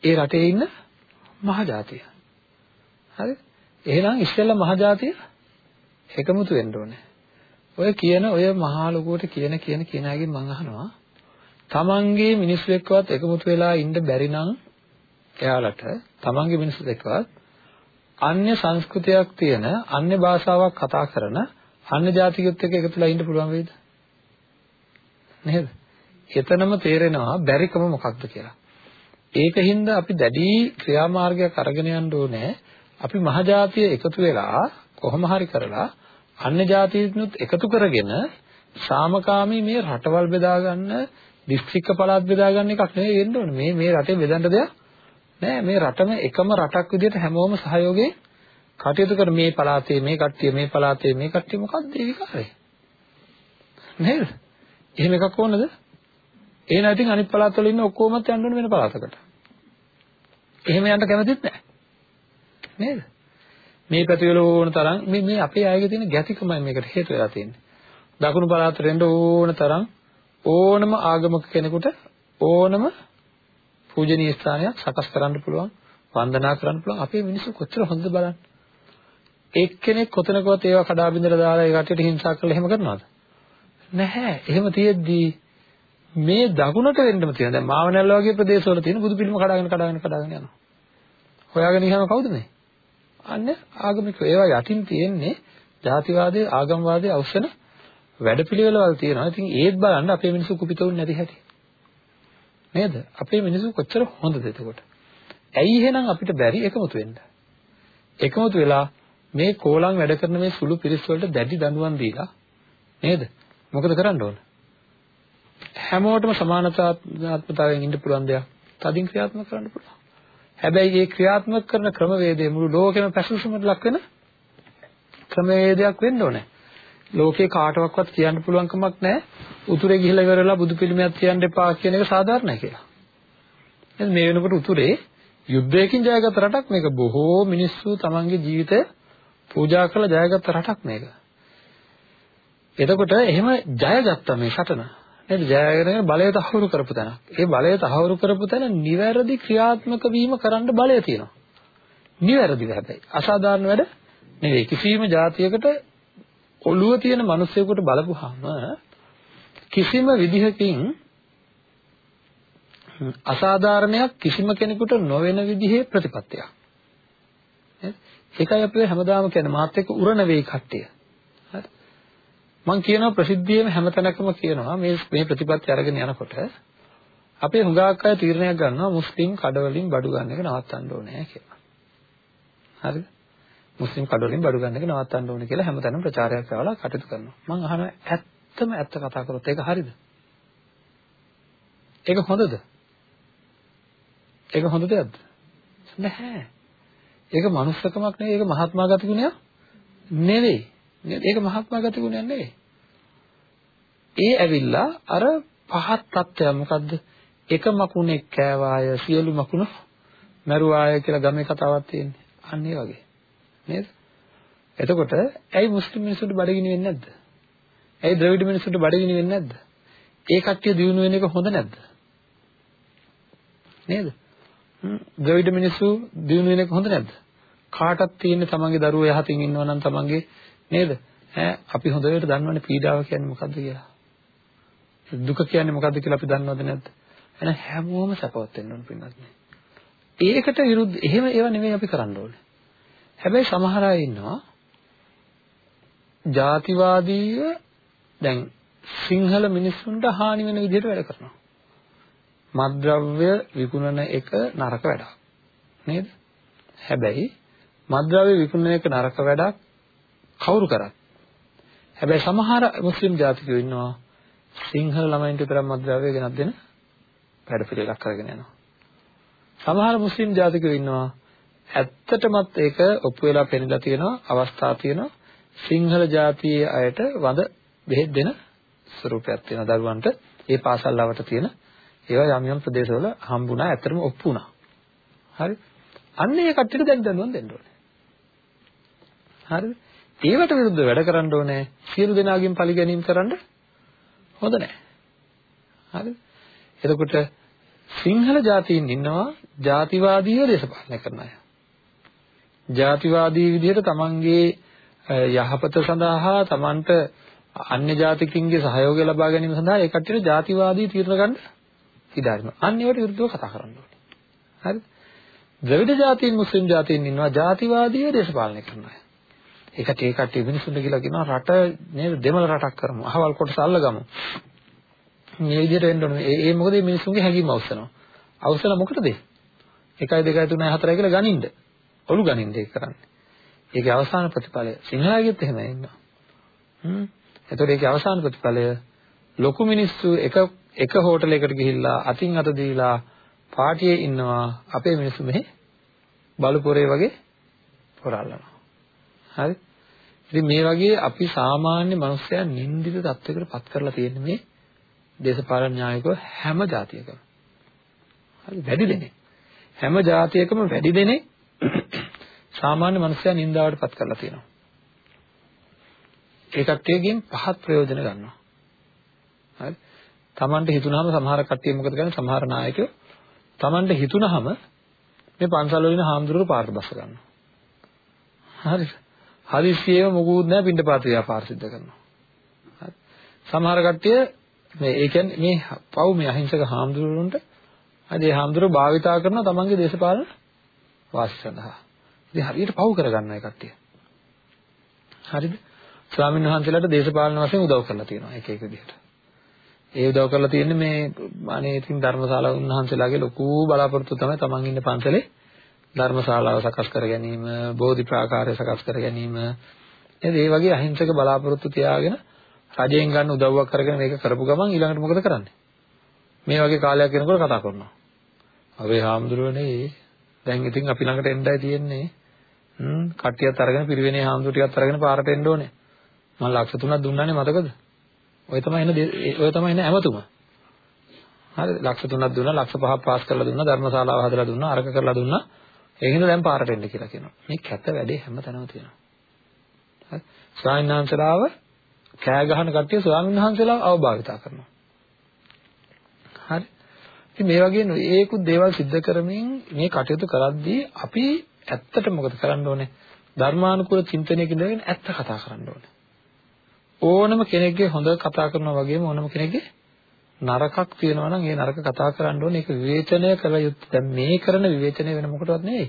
ඒ රටේ ඉන්න මහජාතිය. හරි? එහෙනම් ඉස්සෙල්ලා මහජාතිය එකමුතු වෙන්න ඕනේ. ඔය කියන ඔය මහා ලොකුවට කියන කියන කියන අයගෙන් මම අහනවා තමන්ගේ මිනිස්සු එක්කවත් එකමුතු වෙලා ඉන්න බැරි නම් එයාලට තමන්ගේ මිනිස්සු එක්කවත් අන්‍ය සංස්කෘතියක් තියෙන අන්‍ය භාෂාවක් කතා කරන අන්‍ය ජාතිකයොත් එක්ක එකතුලා ඉන්න පුළුවන් වෙයිද? නේද? එතනම තේරෙනවා බැරිකම මොකක්ද කියලා. ඒකින්ද අපි දැඩි ක්‍රියාමාර්ගයක් අරගෙන යන්න ඕනේ. අපි මහජාතිය එකතු වෙලා කොහොම හරි කරලා අන්‍ය ජාතීනුත් එකතු කරගෙන සාමකාමී මේ රටවල් බෙදා ගන්න, දිස්ත්‍රික්ක පළාත් බෙදා ගන්න එකක් නෙවෙයි වෙන්න ඕනේ. මේ මේ රටේ බෙදන්න දෙයක් නෑ. මේ රටම එකම රටක් විදිහට හැමෝම සහයෝගයෙන් කටයුතු කර මේ පළාතේ මේ කට්ටිය මේ පළාතේ මේ කට්ටිය මොකක්ද ඒ විකාරය? නේද? එහෙම එකක් ඕනද? එහෙනම් ඉතින් අනිත් පළාත්වල ඉන්න ඔක්කොමත් යන්න ඕන වෙන පළාතකට. එහෙම යන්න කැමතිත් නැහැ. නේද? මේ පැතිවල ඕන තරම් මේ මේ අපේ අයගේ තියෙන ගැතිකමයි මේකට හේතු වෙලා තියෙන්නේ. දකුණු පළාතට එන්න ඕන තරම් ඕනම ආගමක කෙනෙකුට ඕනම පූජනීය ස්ථානයක් සකස් කරන්න පුළුවන් වන්දනා කරන්න පුළුවන් අපේ මිනිස්සු කොච්චර හොඳද බලන්න. එක්කෙනෙක් කොතනකවත් ඒවා කඩා බිඳලා දාලා ඒ කට්ටියට හිංසා කරලා එහෙම කරනවද? නැහැ. එහෙම තියෙද්දී මේ දකුණට වෙන්නම තියෙන. දැන් මාවනැල්ල වගේ ප්‍රදේශවල තියෙන බුදු පිළිම කඩාගෙන කඩාගෙන කඩාගෙන යනවා. හොයාගෙන ගියාම කවුද මේ? අන්න ආගමික ඒවා යටින් තියෙන්නේ ජාතිවාදයේ ආගම්වාදයේ අවසන වැඩපිළිවෙළවල් තියෙනවා. ඉතින් ඒත් බලන්න අපේ මිනිස්සු කුපිතුන් නැති හැටි. නේද? අපේ මිනිස්සු කොච්චර හොඳද එතකොට? ඇයි එහෙනම් අපිට බැරි එකමුතු වෙන්න? එකමුතු වෙලා මේ කෝලම් වැඩ කරන මේ සුළු පිරිස් වලට දැඩි දඬුවම් දීලා නේද? මොකද කරන්න ඕන? හැමෝටම සමානතාවයෙන් ඉන්න පුළුවන් දෙයක් තදින් ක්‍රියාත්මක කරන්න පුළුවන්. හැබැයි මේ ක්‍රියාත්මක කරන ක්‍රමවේදය මුළු ලෝකෙම පැසසුමට ලක් වෙන ක්‍රමවේදයක් වෙන්න ඕනේ. ලෝකේ කාටවත් කියන්න පුළුවන් කමක් නැහැ. උතුරේ ගිහිල්ලා ඉවරලා බුදු පිළිමයක් තියන්න එපා කියන එක සාධාරණයි කියලා. එහෙනම් මේ වෙනකොට උතුරේ යුද්ධයකින් ජයගත් රටක් මේක බොහෝ මිනිස්සු තමන්ගේ ජීවිතය පූජා කරලා ජයගත් රටක් මේක. එතකොට එහෙම ජයගත්තා මේ සටන. නේද? ජයගෙන බලය තහවුරු කරපු තැන. ඒ බලය තහවුරු කරපු තැන නිවැරදි ක්‍රියාත්මක වීම කරන්න බලය තියෙනවා. නිවැරදිව හැබැයි. අසාධාරණ වැඩ නෙවෙයි. කිසිම જાතියකට ඔළුව තියෙන මිනිස්සෙකුට බලපුවාම කිසිම විදිහකින් අසාධාරණයක් කිසිම කෙනෙකුට නොවන විදිහේ ප්‍රතිපත්තියක්. ඒකයි අපි හැමදාම කියන්නේ මාත් එක්ක උරණ වෙයි කට්ටිය. මම කියනවා ප්‍රසිද්ධියේම හැමතැනකම කියනවා මේ මේ ප්‍රතිපත්ති අරගෙන යනකොට අපේ හුඟක් අය තීරණයක් ගන්නවා මුස්ලිම් කඩවලින් බඩු ගන්න එක නවත්තන්න ඕනේ කියලා. හරිද? මුස්ලිම් කඩවලින් බඩු ගන්න එක නවත්තන්න ඕනේ කියලා හැමතැනම ප්‍රචාරයක් කරලා කටයුතු කරනවා. මම අහනවා ඇත්තම ඇත්ත කතා කරොත් ඒක හරිද? ඒක හොඳද? ඒක හොඳ දෙයක්ද? නැහැ. ඒක මනුස්සකමක් නෙවෙයි ඒක මහත්මා ගති ගුණයක් නෙවෙයි. නේද? ඒක මහත්මා ගති ගුණයක් නෙවෙයි. ඒ ඇවිල්ලා අර පහත් තත්ත්වය මොකද්ද? එක මකුණෙක් කෑවාය සියලු මකුණු මරුවාය කියලා ගමේ කතාවක් තියෙන්නේ. අන්න ඒ වගේ. නේද? එතකොට ඇයි මුස්ලිම් මිනිස්සුන්ට බඩගිනි වෙන්නේ නැද්ද? ඇයි ද්‍රවිඩ මිනිස්සුන්ට බඩගිනි වෙන්නේ නැද්ද? ඒ කට්ටිය දිනු වෙන එක හොඳ නැද්ද? නේද? ද්‍රවිඩ මිනිස්සු දිනු වෙන එක හොඳ නැද්ද? කාටත් තියෙන තමන්ගේ දරුවෝ යහතින් ඉන්නවා නම් තමන්ගේ නේද? ඈ අපි හොඳට දන්නවනේ පීඩාව කියන්නේ මොකද්ද කියලා. දුක කියන්නේ මොකද්ද කියලා අපි දන්නවද නැද්ද? එහෙනම් හැමෝම සපවත් වෙන්න ඕන පින්නත් නේ. ඒකට විරුද්ධ එහෙම ඒවා නෙමෙයි අපි කරන්න ඕනේ. හැබැයි සමහර අය ඉන්නවා ජාතිවාදීව දැන් සිංහල මිනිස්සුන්ට හානි වෙන විදිහට වැඩ කරනවා. මත්ද්‍රව්‍ය විකුණන එක නරක වැඩක්. නේද? හැබැයි මත්ද්‍රව්‍ය විකුණන එක නරක වැඩක් කවුරු කරත්. හැබැයි සමහර මුස්ලිම් ජාතිකයෝ ඉන්නවා සිංහල ළමයින්ට විතරක් මත්ද්‍රව්‍ය ගෙනත් දෙන වැඩ පිළිවෙලක් කරගෙන යනවා. සමහර මුස්ලිම් ජාතිකයෝ ඉන්නවා ඇත්තටමත් ඒක ඔප්පු වෙලා පෙන්නලා තියෙනවා අවස්ථා තියෙනවා සිංහල ජාතියේ අයට වඳ බෙහෙත් දෙන ස්වරූපයක් තියෙනවා දරුවන්ට ඒ පාසල් ලවට තියෙන ඒවා යම් යම් ප්‍රදේශවල හම්බුණා ඇත්තටම ඔප්පු වුණා. හරි. අන්න ඒ කට්ටියට දැන් දැනුම් දෙන්න ඕනේ. හරිද? ඒවට විරුද්ධව වැඩ කරන්න ඕනේ. සියලු දෙනාගෙන් පරිගැනීම් කරන්න හොඳ නැහැ. හරිද? එතකොට සිංහල ජාතීන් ඉන්නවා ජාතිවාදීව දේශපාලනය කරන අය. ජාතිවාදී විදිහට තමන්ගේ යහපත සඳහා තමන්ට අන්‍ය ජාතිකින්ගේ සහයෝගය ලබා ගැනීම සඳහා ඒ කට්ටියට ජාතිවාදී තීරණ ගන්න ඉඩ අරිනවා. අන්‍යවට විරුද්ධව කතා කරන්න ඕනේ. හරිද? ද්‍රවිඩ ජාතීන් මුස්ලිම් ජාතීන් ඉන්නවා ජාතිවාදීව දේශපාලනය කරන අය. ඒකට ඒ කට්ටිය මිනිසුන්ට කියලා කියනවා රට නේද දෙමළ රටක් කරමු. අහවල් කොටස අල්ලගමු. මේ විදිහට වෙන්න ඕනේ. ඒ ඒ මොකද මේ මිනිසුන්ගේ හැඟීම් අවසනවා. අවසන මොකටද? 1 2 3 4 කියලා ගනින්න. ඔලු ගනින්න ඒක කරන්නේ. ඒකේ අවසාන ප්‍රතිඵලය සිංහලයේත් එහෙම ඉන්නවා. හ්ම්. එතකොට ඒකේ අවසාන ප්‍රතිඵලය ලොකු මිනිස්සු එක එක හෝටලයකට ගිහිල්ලා අතින් අත දීලා පාටියේ ඉන්නවා අපේ මිනිස්සු මෙහි බලු පොරේ වගේ පොරල්ලනවා. හරි? ඉතින් මේ වගේ අපි සාමාන්‍ය මනුස්සයන් නින්දිත තත්වයකට පත් කරලා තියෙන්නේ මේ දේශපාලන න්‍යායකව හැම જાතියකම. හරි වැඩි දෙනෙක්. හැම જાතියකම වැඩි දෙනෙක් සාමාන්‍ය මනුස්සයා නින්දාවට පත් කරලා තියෙනවා. ඒ කට්ටියකින් පහත් ප්‍රයෝජන ගන්නවා. හරි? Tamanට හිතුනහම සමහර කට්ටිය මොකද කරන්නේ? සමහර නායකයෝ Tamanට හිතුනහම මේ පන්සල් වලින් හාමුදුරුවෝ පාරට බස්ස ගන්නවා. හරිද? හදිස්සියෙම මොකුත් නැහැ පින්ඩපාත ව්‍යාපාර සිද්ධ කරනවා. හරි. සමහර කට්ටිය මේ ඒ කියන්නේ මේ පව් මේ අහිංසක හාමුදුරුවන්ට හරි ඒ හාමුදුරුවෝ භාවිතා කරන තමන්ගේ දේශපාලන වාසි සඳහා. ඉතින් හරියට පව් කරගන්න ඒ කට්ටිය. හරිද? ස්වාමීන් වහන්සේලාට දේශපාලන වශයෙන් උදව් කරලා තියෙනවා එක එක විදිහට. ඒ උදව් කරලා තියෙන්නේ මේ අනේ ඉතින් ධර්මශාලා උන්වහන්සේලාගේ ලොකු බලාපොරොත්තු තමයි තමන් ඉන්න පන්සලේ ධර්මශාලාව සකස් කර ගැනීම, බෝධි ප්‍රාකාරය සකස් කර ගැනීම. නේද? ඒ වගේ අහිංසක බලාපොරොත්තු තියාගෙන රජයෙන් ගන්න උදව්වක් කරගෙන මේක කරපු ගමන් ඊළඟට මොකද කරන්නේ? මේ වගේ කාලයක් යනකොට කතා කරනවා. අපේ හාමුදුරුවනේ දැන් ඉතින් අපි ළඟට එන්නයි තියෙන්නේ. හ්ම් කට්ටියත් අරගෙන පිරිවෙනේ හාමුදුරු ටිකත් අරගෙන පාරට එන්න ඕනේ. මම ලක්ෂ 3ක් දුන්නානේ මතකද? ඔය තමයි එන ඔය තමයි එන ඇමතුම. හරිද? ලක්ෂ 3ක් දුන්නා, ලක්ෂ 5ක් පාස් කරලා දුන්නා, ධර්මශාලාව හදලා දුන්නා, අරක කරලා දුන්නා. ඒ හින්දා දැන් පාරට එන්න කියලා කියනවා. මේ කැත වැඩේ හැමතැනම තියෙනවා. හරි? ස්වාමීන් වහන්සේලාව කෑ ගහන කට්ටිය ස්වාමීන් වහන්සේලාව අවභාවිතා කරනවා. හරි? ඉතින් මේ වගේ ඒකුත් දේවල් සිද්ධ කරමින් මේ කටයුතු කරද්දී අපි ඇත්තට මොකද කරන්න ඕනේ? ධර්මානුකූල චින්තනයකින් ඉඳගෙන ඇත්ත කතා කරන්න ඕනේ. ඕනම කෙනෙක්ගේ හොඳ කතා කරනවා වගේම ඕනම කෙනෙක්ගේ නරකක් තියෙනවා නම් ඒ නරක කතා කරන්න ඕනේ ඒක විවේචනය කළ යුත්තේ. දැන් මේ කරන විවේචනය වෙන මොකටවත් නෙවෙයි.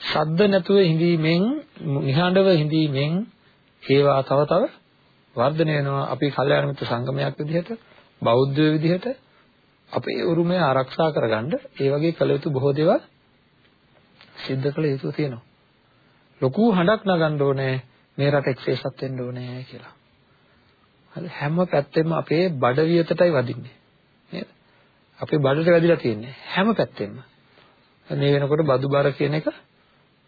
ශබ්ද නැතුව හිඳීමෙන් නිහඬව හිඳීමෙන් ඒවා තව තව වර්ධනය වෙනවා. අපි කල්යාණ මිත්‍ර සංගමයක් විදිහට බෞද්ධ විදිහට අපේ උරුමය ආරක්ෂා කරගන්න ඒ වගේ කළ යුතු බොහෝ දේවල් සිද්ධ කළ යුතු තියෙනවා. ලොකු හඬක් නගන්න ඕනේ මේ රට එක්සේසත් වෙන්න ඕනේ කියලා. හරි හැම පැත්තෙම අපේ බඩ වියතටයි වදින්නේ. නේද? අපේ බඩට වැදිලා තියෙන්නේ හැම පැත්තෙම. මේ වෙනකොට බදු බර කියන එක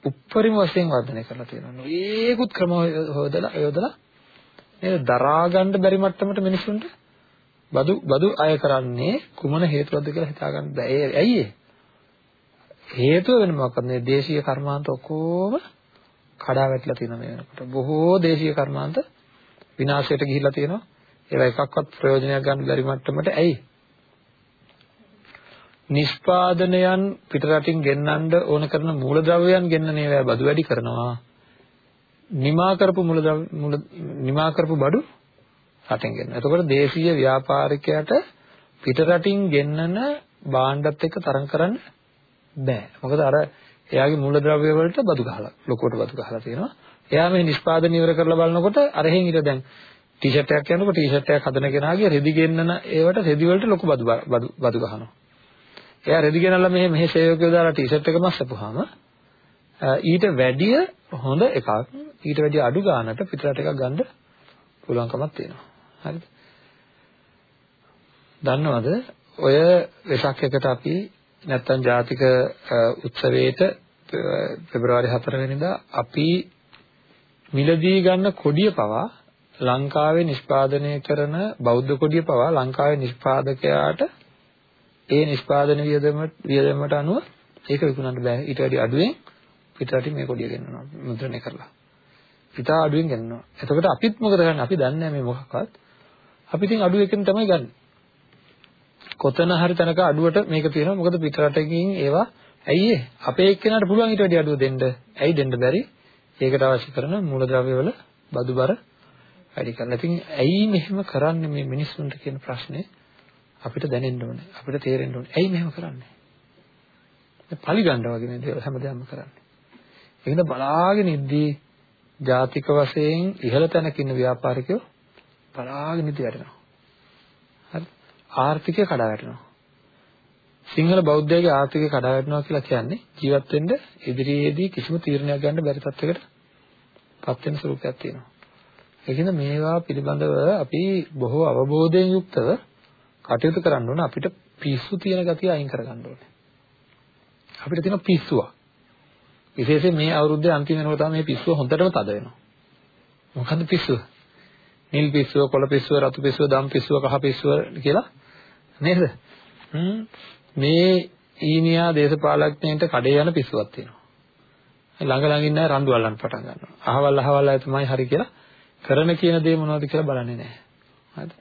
උප්පරිම වශයෙන් වර්ධනය කරලා තියෙනවා. ඒකුත් ක්‍රම හොදලා යොදලා නේද දරා ගන්න බැරි මට්ටමට මිනිසුන්ට බදු බදු අය කරන්නේ කුමන හේතුවක්ද කියලා හිතා ගන්න බෑ. ඇයි ඒ? හේතුව වෙන මොකක්ද? මේ දේශීය කර්මාන්ත ඔක්කොම කඩා වැටලා තියෙනවා මේ වෙනකොට. බොහෝ දේශීය කර්මාන්ත විනාශයට ගිහිල්ලා තියෙනවා. ඒවා එකක්වත් ප්‍රයෝජනයක් ගන්න බැරි මට්ටමට ඇයි? නිෂ්පාදනයන් පිටරටින් ගෙන්නන්න ඕන කරන මූලද්‍රව්‍යයන් ගෙන්නන ඒවා බදු වැඩි කරනවා. නිමා කරපු මූලද්‍රව්‍ය නිමා කරපු බඩු රටෙන් ගෙන්න. එතකොට දේශීය ව්‍යාපාරිකයට පිටරටින් ගෙන්නන භාණ්ඩත් එක්ක තරම් කරන්න බෑ. මොකද අර එයාගේ මූලද්‍රව්‍ය වලට බදු ගහලා ලොකුවට බදු ගහලා තියෙනවා. එයා මේ නිෂ්පාදනය ඉවර කරලා බලනකොට අරහෙන් ඊට දැන් ටී-ෂර්ට් එකක් යනකොට ටී-ෂර්ට් එකක් හදන කෙනාගේ රෙදි ගෙන්නන ඒවට රෙදි වලට ලොකු බදු බදු බදු ගහනවා. එයා රෙදි ගෙනල්ලා මෙහෙ මෙහෙ සේවකයෝ දාලා ටී-ෂර්ට් එක මස්සපුවාම ඊට වැඩිය හොඳ එකක් ඊට වැඩිය අඩු ගානට පිටරට එකක් ගන්න පුළුවන්කමක් තියෙනවා. හරිද? දන්නවද? ඔය වෙසක් එකට අපි නැත්තම් ජාතික උත්සවයේට පෙබරවාරි 4 වෙනිදා අපි මිලදී ගන්න කොඩිය පවා ලංකාවේ නිෂ්පාදනය කරන බෞද්ධ කොඩිය පවා ලංකාවේ නිෂ්පාදකයාට ඒ නිෂ්පාදන වියදම වියදමට අනුව ඒක විකුණන්න බෑ ඊට වැඩි අඩුවෙන් පිටරටින් මේ කොඩිය ගෙන්නනවා මුද්‍රණය කරලා. ඉතා අඩුවෙන් ගෙන්නනවා. එතකොට අපිත් මොකද කරන්නේ? අපි දන්නේ මේ මොකක්වත්. අපි ඉතින් අඩු එකෙන් තමයි ගන්න. කොතන හරි තැනක අඩුවට මේක තියෙනවා. මොකද පිටරටකින් ඒවා ඇයි ඒ? අපේ එක්කෙනාට පුළුවන් ඊට වැඩි අඩුව දෙන්න. ඇයි දෙන්න බැරි? ඒකට අවශ්‍ය කරන මූලද්‍රව්‍ය වල බදුබර වැඩි කරලා. ඉතින් ඇයි මෙහෙම කරන්නේ මේ මිනිස්සුන්ට කියන ප්‍රශ්නේ අපිට දැනෙන්න ඕනේ. අපිට තේරෙන්න ඕනේ. ඇයි මෙහෙම කරන්නේ? පලි ගන්න වගේ නේද හැමදාම කරන්නේ. ඒකද බලාගෙන ඉද්දී ජාතික වශයෙන් ඉහළ තැනක ඉන්න ව්‍යාපාරිකයෝ බලාගෙන ඉඳි වැටෙනවා. හරි. ආර්ථිකය කඩා වැටෙනවා. සිංහල බෞද්ධයාගේ ආර්ථිකය කඩා වැටෙනවා කියලා කියන්නේ ජීවත් වෙන්න ඉදිරියේදී කිසිම තීරණයක් ගන්න බැරි තත්යකට පත් වෙන ස්වරූපයක් තියෙනවා. ඒකින්ද මේවා පිළිබඳව අපි බොහෝ අවබෝධයෙන් යුක්තව කටයුතු කරන්න ඕන අපිට පිස්සු තියෙන ගතිය අයින් කරගන්න ඕනේ. අපිට තියෙන පිස්සුවක්. විශේෂයෙන් මේ අවුරුද්දේ අන්තිම වෙනකොට තමයි මේ පිස්සුව හොඳටම තද වෙනවා. මොකද්ද පිස්සුව? නිල් පිස්සුව, කොළ පිස්සුව, රතු පිස්සුව, දම් පිස්සුව, කහ පිස්සුව කියලා නේද? මේ ඊනියා දේශපාලඥයන්ට කඩේ යන පිස්සුවක් තියෙනවා. ළඟ ළඟ ඉන්න අය රණ්ඩු අල්ලන්න පටන් ගන්නවා. අහවල් අහවල් අය තමයි හරි කියලා කරන කියන දේ මොනවද කියලා බලන්නේ නැහැ. හරිද?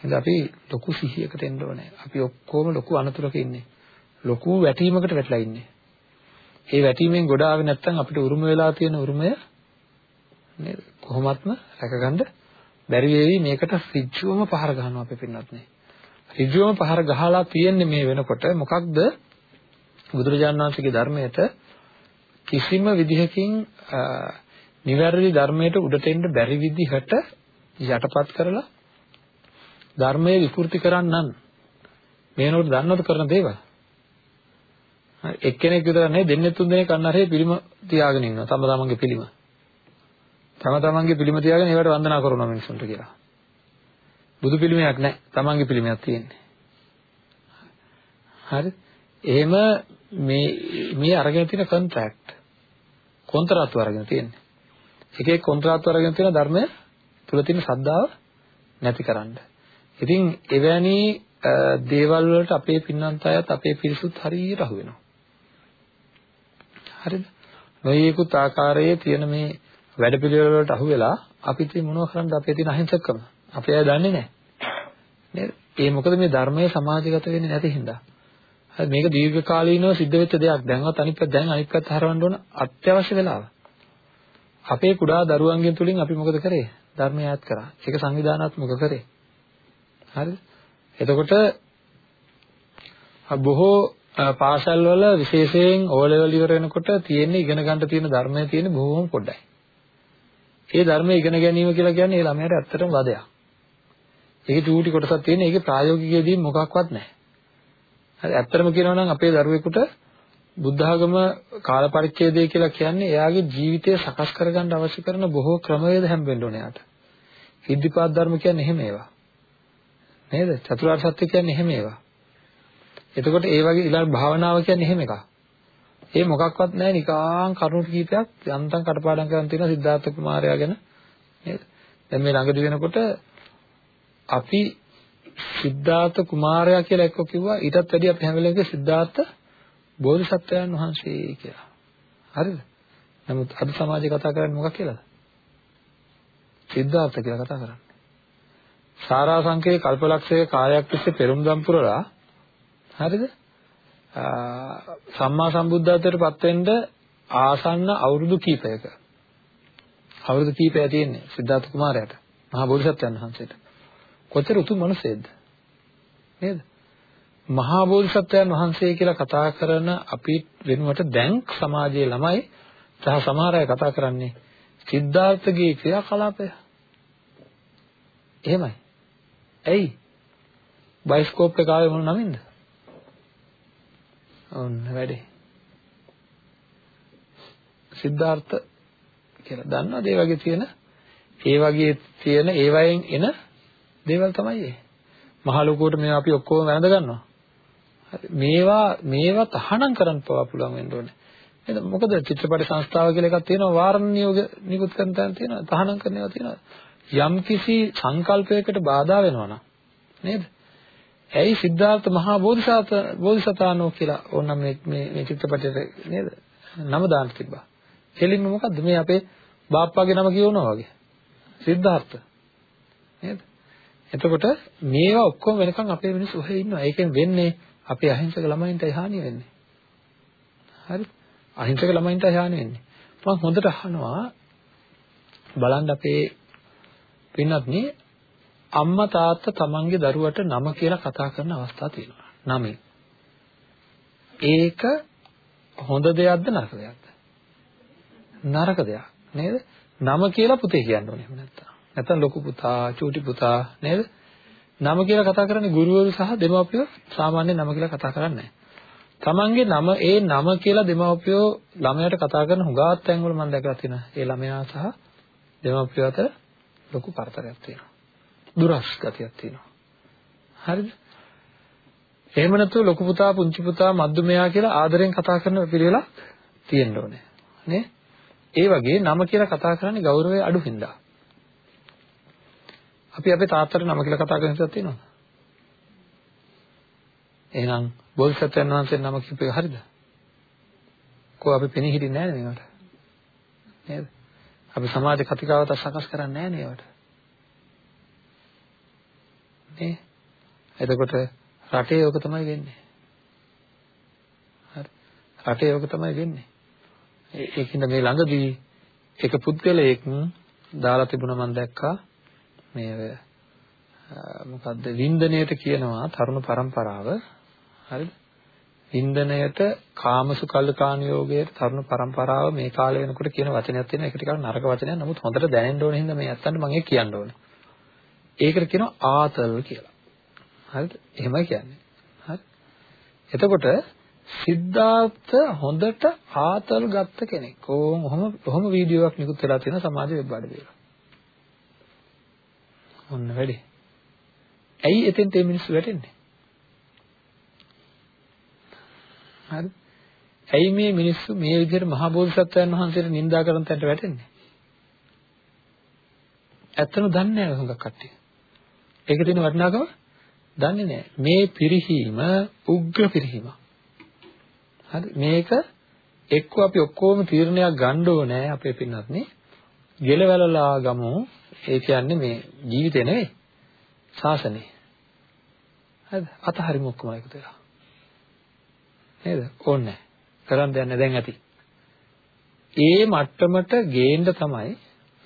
එහෙනම් අපි ලොකු සිහියකට එන්න ඕනේ. අපි ඔක්කොම ලොකු අනතුරක ඉන්නේ. ලොකු වැටීමකට වැටලා ඉන්නේ. ඒ වැටීමෙන් ගොඩ ආවේ නැත්නම් අපිට උරුම වෙලා තියෙන උරුමය නේද කොහොමත්ම රැකගන්න බැරි වෙවි මේකට ඍජුවම පහර ගන්නවා අපි පින්නත් නේ. ඍජුවම පහර ගහලා තියෙන්නේ මේ වෙනකොට මොකක්ද? බුදුරජාණන් වහන්සේගේ ධර්මයට කිසිම විදිහකින් නිවැරදි ධර්මයට උඩට එන්න බැරි විදිහට යටපත් කරලා ධර්මයේ විකෘති කරන්නන්. මේනකොට දන්නවද කරන දේවල්? එක්කෙනෙක් විතර නෙවෙයි දෙන්නේ තුන් දෙනෙක් අන්නරේ පිළිම තියාගෙන ඉන්නවා තම තමන්ගේ පිළිම. තම තමන්ගේ පිළිම තියාගෙන ඒවට වන්දනා කරනවා මිනිසුන්ට කියලා. බුදු පිළිමයක් නැහැ තමන්ගේ පිළිමයක් තියෙන්නේ. හරි. එහෙම මේ මේ අරගෙන තියෙන කොන්ට්‍රැක්ට් කොන්ත්‍රාත්තු අරගෙන තියෙන්නේ. එක එක කොන්ත්‍රාත්තු අරගෙන තියෙන ධර්මය තුල තියෙන ශ්‍රද්ධාව නැතිකරන්න. ඉතින් එවැනි දේවල් වලට අපේ පින්නන්ත අයත් අපේ පිරිසුත් හරියට අහු වෙනවා. හරිද? නොයේකුත් ආකාරයේ තියෙන මේ වැඩපිළිවෙල වලට අහු වෙලා අපි ඉතින් මොනව කරන්නද අපේ තියෙන අහිංසකකම. අපි අය දන්නේ නැහැ. නේද? ඒ මොකද මේ ධර්මයේ සමාජගත වෙන්නේ නැති හින්දා. හරි මේක දීර්ඝ කාලීනව සිද්ධ වෙච්ච දෙයක්. දැන්වත් අනිත් පැත්ත දැන් අනිත් පැත්ත හරවන්න ඕන අත්‍යවශ්‍ය වෙලාව. අපේ කුඩා දරුවන්ගෙන් තුලින් අපි මොකද කරේ? ධර්මය ඈත් කරා. ඒක සංවිධානාත්මක කරේ. හරිද? එතකොට බොහෝ පාසල් වල විශේෂයෙන් O level ඉවර වෙනකොට තියෙන්නේ ඉගෙන ගන්න තියෙන ධර්මයේ තියෙන බොහොම පොඩ්ඩයි. ඒ ධර්මයේ ඉගෙන ගැනීම කියලා කියන්නේ ඒ ළමයාට ඇත්තටම වදයක්. ඒකේ චූටි කොටසක් තියෙන ඒකේ ප්‍රායෝගිකයේදී මොකක්වත් නැහැ. හරි ඇත්තටම කියනවා නම් අපේ දරුවෙකුට බුද්ධ ආගම කාල පරිච්ඡේදය කියලා කියන්නේ එයාගේ ජීවිතය සකස් කරගන්න අවශ්‍ය කරන බොහෝ ක්‍රමවේද හැම්බෙන්න ඕනේ යාට. හිද්ධිපාද ධර්ම කියන්නේ එහෙම ඒවා. නේද? චතුරාර්ය සත්‍ය කියන්නේ එහෙම ඒවා. එතකොට ඒ වගේ ඊළඟ භාවනාව කියන්නේ එහෙම එකක්. ඒ මොකක්වත් නැහැ නිකාං කරුණු කීපයක් යන්තම් කටපාඩම් කරන් තියෙන සිද්ධාර්ථ කුමාරයා ගැන නේද? දැන් මේ ළඟදි වෙනකොට අපි සිද්ධාර්ථ කුමාරයා කියලා එක්ක කිව්වා ඊටත් වැඩි අපි හැම වෙලේම සිද්ධාර්ථ බෝධිසත්වයන් වහන්සේ කියලා. හරිද? නමුත් අද සමාජය කතා කරන්නේ මොකක් කියලාද? සිද්ධාර්ථ කියලා කතා කරන්නේ. සාරාංශකේ කල්පලක්ෂයේ කායක් තිස්සේ පෙරම්දම් පුරලා හරිද? සම්මා සම්බුද්ධත්වයට පත් වෙන්න ආසන්න අවුරුදු කීපයක. අවුරුදු කීපය තියෙන්නේ සිද්ධාර්ථ කුමාරයාට. මහා බෝධිසත්වයන් වහන්සේට. කොතර උතුම් මිනිසෙක්ද? නේද? මහා බෝධිසත්වයන් වහන්සේ කියලා කතා කරන අපි වෙනුවට දැන් සමාජයේ ළමයි සහ සමහර අය කතා කරන්නේ සිද්ධාර්ථගේ ක්‍රියාකලාපය. එහෙමයි. ඇයි? බයිස්කෝප් එක ආවේ මොන නමින්ද? ඔන්න වැඩේ. සිද්ධාර්ථ කියලා දන්නවද ඒ වගේ තියෙන ඒ වගේ තියෙන ඒ වයින් එන දේවල් තමයි ඒ. මහ ලොකුවට මේවා අපි ඔක්කොම වැඳ ගන්නවා. මේවා මේවා තහනම් කරන්න පවා පුළුවන් වෙන්න ඕනේ. නේද? මොකද චිත්‍රපට සංස්ථාව කියලා එකක් තියෙනවා වාරණ නියෝග නිකුත් කරන තැන තියෙනවා තහනම් කරන ඒවා තියෙනවා. යම්කිසි සංකල්පයකට බාධා වෙනවා නම් නේද? ඇයි සිද්ධාර්ථ මහා බෝධිසත්ව බෝධිසතානෝ කියලා ඕනනම් මේ මේ මේ චිත්‍රපටයේ නේද? නම දාන්න තිබ්බා. කෙලින්ම මොකද්ද මේ අපේ බාප්පාගේ නම කියවනවා වගේ. සිද්ධාර්ථ. නේද? එතකොට මේවා ඔක්කොම වෙනකන් අපේ මිනිස්සු ඔහෙ ඉන්නවා. ඒකෙන් වෙන්නේ අපේ අහිංසක ළමයින්ට හානිය වෙන්නේ. හරි? අහිංසක ළමයින්ට හානි වෙන්නේ. මම හොඳට අහනවා බලන්න අපේ පින්වත්නි අම්මා තාත්තා තමන්ගේ දරුවට නම කියලා කතා කරන අවස්ථා තියෙනවා. නමෙන්. ඒක හොඳ දෙයක්ද නරක දෙයක්ද? නරක දෙයක් නේද? නම කියලා පුතේ කියන්න ඕනේ එහෙම නැත්තම්. නැත්තම් ලොකු පුතා, චූටි පුතා නේද? නම කියලා කතා කරන්නේ ගුරුවරු සහ දෙමව්පියෝ සාමාන්‍ය නම කියලා කතා කරන්නේ තමන්ගේ නම ඒ නම කියලා දෙමව්පියෝ ළමයාට කතා කරන හුඟාත් තැන් වල මම දැකලා තියෙනවා. ඒ ළමයා සහ දෙමව්පියෝ අතර ලොකු පරතරයක් තියෙනවා. දුරස් ගතියක් තියෙනවා. හරිද? එහෙම නැතුව ලොකු පුතා පුංචි පුතා මද්දුමයා කියලා ආදරෙන් කතා කරන පිළිවෙලක් තියෙන්න ඕනේ. නේ? ඒ වගේ නම කියලා කතා කරන්නේ ගෞරවය අඩු හින්දා. අපි අපේ තාත්තට නම කියලා කතා කරන ඉස්සත් තියෙනවද? එහෙනම් බෝධිසත්වයන් වහන්සේ නම කියපේ හරිද? කොහොම අපි පෙනී හිටින්නේ නැහැ නේද මේවට? නේද? අපි සමාජ කතිකාවත සකස් කරන්නේ නැහැ නේද? නේ. එතකොට රටේ යෝග තමයි වෙන්නේ. හරි. රටේ යෝග තමයි වෙන්නේ. ඒකින්ද මේ ළඟදී එක පුද්ගලයෙක් දාලා තිබුණා මම දැක්කා මේ මොකද්ද වින්දනයට කියනවා තරුණ පරම්පරාව හරිද වින්දනයට කාමසුකල්කානුയോഗයට තරුණ පරම්පරාව මේ කාලේ වෙනකොට කියන වචනයක් තියෙනවා ඒක ටිකක් නරක වචනයක් නමුත් හොඳට දැනෙන්න ඕන හින්දා මේ අත්තන්ට මම ඒක කියන්න ඕනේ ඒකට කියනවා ආතල් කියලා හරිද එහෙමයි කියන්නේ හරි එතකොට සිද්ධාර්ථ හොඳට ආතල් ගත්ත කෙනෙක්. ඕම් ඔහොම ඔහොම වීඩියෝවක් නිකුත් වෙලා තියෙන සමාජ වෙබ් අඩවියක. ඔන්න වැඩි. ඇයි එතෙන්ට මේ මිනිස්සු වැටෙන්නේ? හරි. ඇයි මේ මිනිස්සු මේ විදිහට මහා බෝධිසත්වයන් වහන්සේට නිඳා කරන තැනට වැටෙන්නේ? ඇත්තම දන්නේ නැහැ හුඟක් කට්ටිය. ඒකේ තියෙන වටිනාකම දන්නේ නැහැ. මේ පිරිහීම උග්‍ර පිරිහීමක්. හරි මේක එක්ක අපි ඔක්කොම තීරණයක් ගන්න ඕනේ අපේ පින්නත් නේ. ගෙලවලලා ගමු ඒ කියන්නේ මේ ජීවිතේ නෙවෙයි ශාසනය. හරිද? අතහරිමු ඔක්කොම එකතු වෙලා. නේද? ඕනේ. කරන් දෙන්න දැන් ඇති. ඒ මට්ටමට ගේන්න තමයි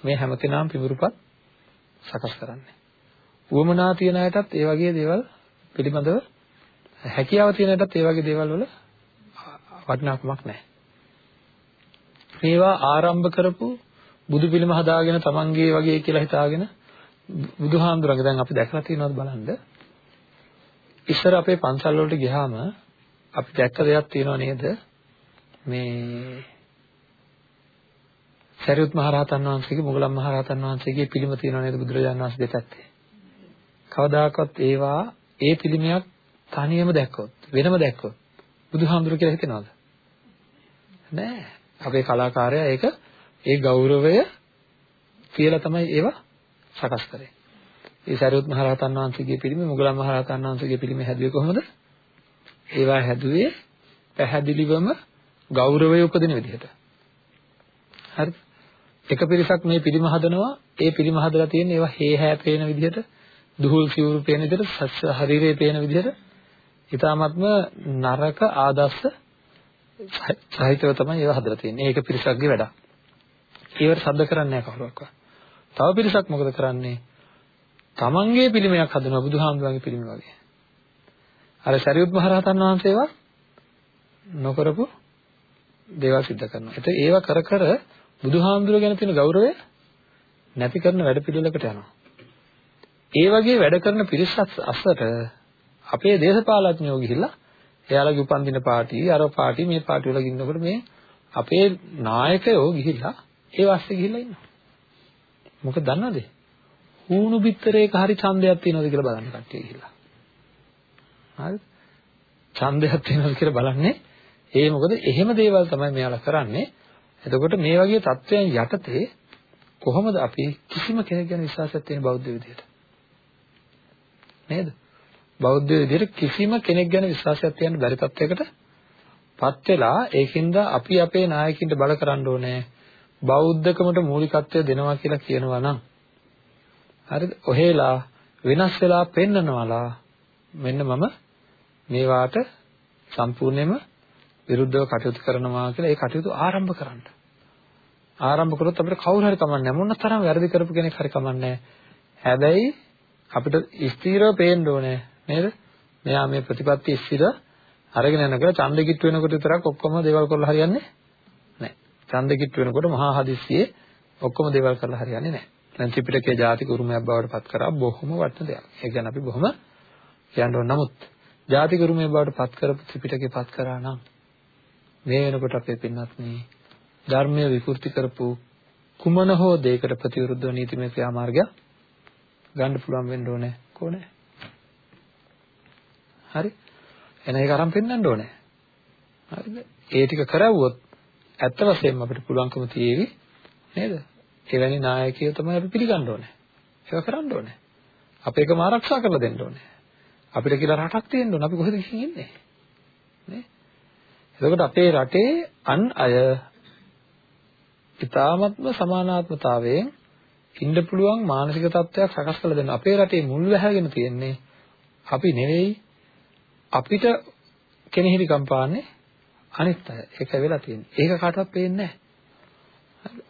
මේ හැමකෙනාම පිඹුරුපත් සකස් කරන්නේ. උවමනා තියන අයටත් ඒ වගේ දේවල් පිළිබඳව හැකියාව තියෙන අයටත් ඒ වගේ දේවල් වල වටිනාකමක් නැහැ. මේවා ආරම්භ කරපු බුදු පිළිම හදාගෙන තමන්ගේ වගේ කියලා හිතාගෙන බුදුහාමුදුරන්ගේ දැන් අපි දැකලා තියෙනවද බලන්න. ඉස්සර අපේ පන්සල් වලට ගියාම අපි දැක්ක දෙයක් තියෙනව නේද? මේ සරියුත් මහ රහතන් වහන්සේගේ මුගලන් මහ රහතන් වහන්සේගේ පිළිම තියෙනව නේද බුදුරජාණන් වහන්සේ දෙපැත්තේ. කවදාකවත් ඒවා ඒ පිළිමයක් තනියම දැක්කොත් වෙනම දැක්කොත් බුදුහාමුදුර කියලා හිතනවද? නෑ. අපේ කලාකාරයා ඒක ඒ ගෞරවය කියලා තමයි ඒවා සකස් කරේ. ඒ සරියුත් මහ රහතන් වහන්සේගේ පිළිමේ මුගලන් මහ රහතන් වහන්සේගේ පිළිමේ හැදුවේ කොහොමද? ඒවා හැදුවේ පැහැදිලිවම ගෞරවය උපදින විදිහට. හරිද? එක පිරිසක් මේ පිළිම හදනවා ඒ පිළිම හදලා තියෙන ඒවා හේ හැ පේන විදිහට දුහුල් සිවුරු පේන විදිහට ශරීරයේ පේන විදිහට ඊටාත්ම නරක ආදර්ශ සහිතව තමයි ඒවා හදලා තියෙන්නේ. ඒක පිරිසක්ගේ වැඩක්. ඒවට සද්ද කරන්නේ නැහැ කවුරක්වත්. තව පිරිසක් මොකද කරන්නේ? තමන්ගේ පිළිමයක් හදනවා බුදුහාමුදුරන්ගේ පිළිම වගේ. අර සරියුත් මහ රහතන් වහන්සේවා නොකරපු දේවල් සිද්ධ කරනවා. ඒත් ඒවා කර කර බුදුහාමුදුර ගැන තියෙන ගෞරවය නැති කරන වැඩ පිළිවෙලකට යනවා. ඒ වගේ වැඩ කරන පිරිසක් අසට අපේ දේශපාලඥයෝ ගිහිල්ලා එයාලගේ උපන්දින පාටි අර පාටි මේ පාටි වල ඉන්නකොට මේ අපේ නායකයෝ ගිහිල්ලා ඒ වාස්සේ ගිහිල්ලා ඉන්නවා. මොකද දන්නවද? හූණු බිත්තරයක හරි ඡන්දයක් තියෙනවද කියලා බලන්න කට්ටිය ගිහිල්ලා. හරි? ඡන්දයක් තියෙනවද කියලා බලන්නේ. ඒ මොකද එහෙම දේවල් තමයි මෙයාලා කරන්නේ. එතකොට මේ වගේ தත්වයන් යටතේ කොහොමද අපි කිසිම කෙනෙක් ගැන විශ්වාසයක් තියෙන බෞද්ධ විදියට? නේද? බෞද්ධ විදියට කිසිම කෙනෙක් ගැන විශ්වාසයක් තියන්න බැරි තත්යකට පත් වෙලා ඒකින්ද අපි අපේ නායකින්ට බල කරන්න ඕනේ බෞද්ධකමට මූලිකත්වය දෙනවා කියලා කියනවා නම් හරිද ඔහෙලා වෙනස් වෙලා පෙන්නනවාලා මෙන්න මම මේවාට සම්පූර්ණයෙන්ම විරුද්ධව කටයුතු කරනවා කියලා ඒ කටයුතු ආරම්භ කරන්න. ආරම්භ කරොත් අපිට කවුරු හරි කමන්නේ මොන තරම් වැරදි කරපු කෙනෙක් හරි කමන්නේ හැබැයි අපිට ස්ථිරව පේන්න ඕනේ නේද? මෙයා මේ ප්‍රතිපත්ති ස්ථිර අරගෙන යනකොට ඡන්ද කිට්ටු වෙනකොට විතරක් ඔක්කොම දේවල් කරලා හරියන්නේ නැහැ. ඡන්ද කිට්ටු වෙනකොට මහා හදිස්සියේ ඔක්කොම දේවල් කරලා හරියන්නේ නැහැ. දැන් ත්‍රිපිටකයේ ජාතික උරුමයක් බවට පත් කරා බොහොම වටින දෙයක්. ඒ කියන්නේ අපි බොහොම කියන්න ඕන. නමුත් ජාතික උරුමයක් බවට පත් කරපු ත්‍රිපිටකේ පත් කරා නම් මේ වෙනකොට අපේ පින්නත් මේ ධර්මය විකෘති කරපු කුමන හෝ දෙයකට ප්‍රතිවිරුද්ධව නීතිමය ක්‍රියාමාර්ගයක් ගන්න පුළුවන් වෙන්න ඕනේ. කොහොනේ හරි. එන එක අරන් පෙන්නන්න ඕනේ. හරිද? ඒ ටික කරවුවොත් ඇත්ත වශයෙන්ම අපිට පුළුවන්කම තියෙවි. නේද? එවැනි නායකයෝ තමයි අපි පිළිගන්න ඕනේ. ඒක කරන්න ඕනේ. අපේකම ආරක්ෂා කරලා දෙන්න ඕනේ. අපිට කියලා රටක් තියෙන්න ඕනේ. අපි කොහෙද ගිහින් ඉන්නේ? නේ? එතකොට අපේ රටේ අන් අය ඊ타මත්ම සමානාත්මතාවයෙන් ඉන්න පුළුවන් මානසික තත්ත්වයක් සකස් කරලා දෙන්න. අපේ රටේ මුල් වැහැගෙන තියෙන්නේ අපි නෙවෙයි අපිට කෙනෙහිලි කම්පාන්නේ අනිත් අය. ඒකයි වෙලා තියෙන්නේ. ඒක කාටවත් පේන්නේ නැහැ.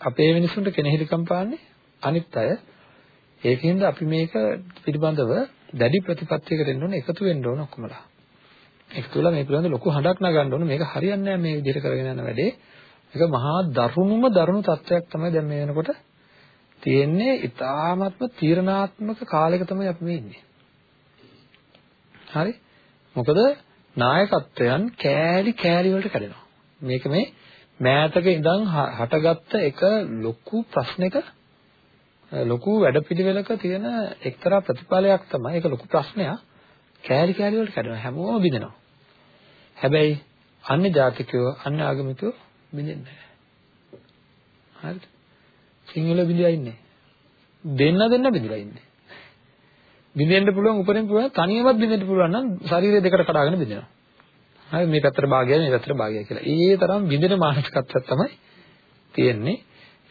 අපේ මිනිසුන්ට කෙනෙහිලි කම්පාන්නේ අනිත් අය. ඒකින්ද අපි මේක පිළිබඳව දැඩි ප්‍රතිපත්තියකට එන්න ඕනේ එකතු වෙන්න ඕන ඔක්කොමලා. එකතු වෙලා මේ පිළිබඳව ලොකු හඬක් නගන්න ඕනේ මේක හරියන්නේ නැහැ මේ විදිහට කරගෙන යන වැඩේ. ඒක මහා දරුණුම දරුණු තත්වයක් තමයි දැන් මේ වෙනකොට තියෙන්නේ. ඊ타ත්ම තීරණාත්මක කාලයක තමයි අපි මේ ඉන්නේ. හරි? මොකද නායකත්වයන් කෑලි කෑලි වලට කැඩෙනවා. මේක මේ මෑතක ඉඳන් හටගත්ත එක ලොකු ප්‍රශ්නයක ලොකු වැඩපිළිවෙලක තියෙන එක්තරා ප්‍රතිඵලයක් තමයි ඒක ලොකු ප්‍රශ්නයක් කෑලි කෑලි වලට කැඩෙනවා හැමෝම බිඳෙනවා හැබැයි අන්‍ය ජාතිකයෝ අන්‍ය ආගමිකයෝ බිඳෙන්නේ නැහැ හරිද සිංහල බිඳලා ඉන්නේ දෙන්න දෙන්න බිඳලා ඉන්නේ බිඳෙන්න පුළුවන් උපරිම පුළුවන් තනියමත් බිඳෙන්න පුළුවන් නම් ශරීරය දෙකට කඩාගෙන බිඳෙනවා. හරි මේ පැත්තට භාගයයි මේ පැත්තට භාගයයි කියලා. ඒ තරම් බිඳෙන මානසිකත්වයක් තමයි තියෙන්නේ.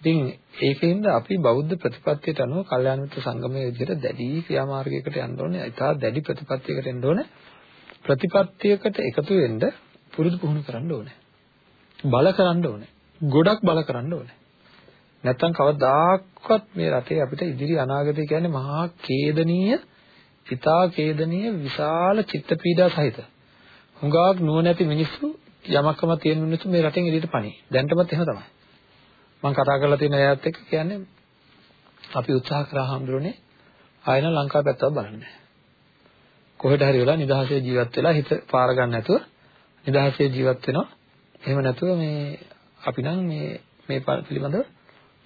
ඉතින් ඒකෙන්ද අපි බෞද්ධ ප්‍රතිපත්තියට අනුව කල්යාණ මිත්‍ර සංගමයේ විදිහට දැඩි ක්‍රියාමාර්ගයකට යන්න ඕනේ. ඉතා දැඩි ප්‍රතිපත්තියකට එන්න ඕනේ. ප්‍රතිපත්තියකට එකතු වෙන්න පුරුදු පුහුණු කරන්න ඕනේ. බල කරන්න ඕනේ. ගොඩක් බල කරන්න ඕනේ. නැත්තම් කවදාක්වත් මේ රටේ අපිට ඉදිරි අනාගතය කියන්නේ මහා ඛේදනීය හිතා ඛේදනීය විශාල චිත්ත පීඩා සහිත. හුඟක් නුවණැති මිනිස්සු යමක්කම තියෙන මිනිස්සු මේ රටෙන් එළියට පණි. දැන්ටමත් එහෙම තමයි. මම කතා කරලා තියෙන අයත් එක්ක කියන්නේ අපි උත්සාහ කරා හම්බුනේ ආයෙන ලංකාව පැත්තව බලන්න. කොහෙට හරි වෙලා නිදහසේ ජීවත් වෙලා හිත පාර ගන්න නැතුව නිදහසේ ජීවත් වෙනවා. එහෙම නැතුව මේ අපි නම් මේ මේ පිළිබඳව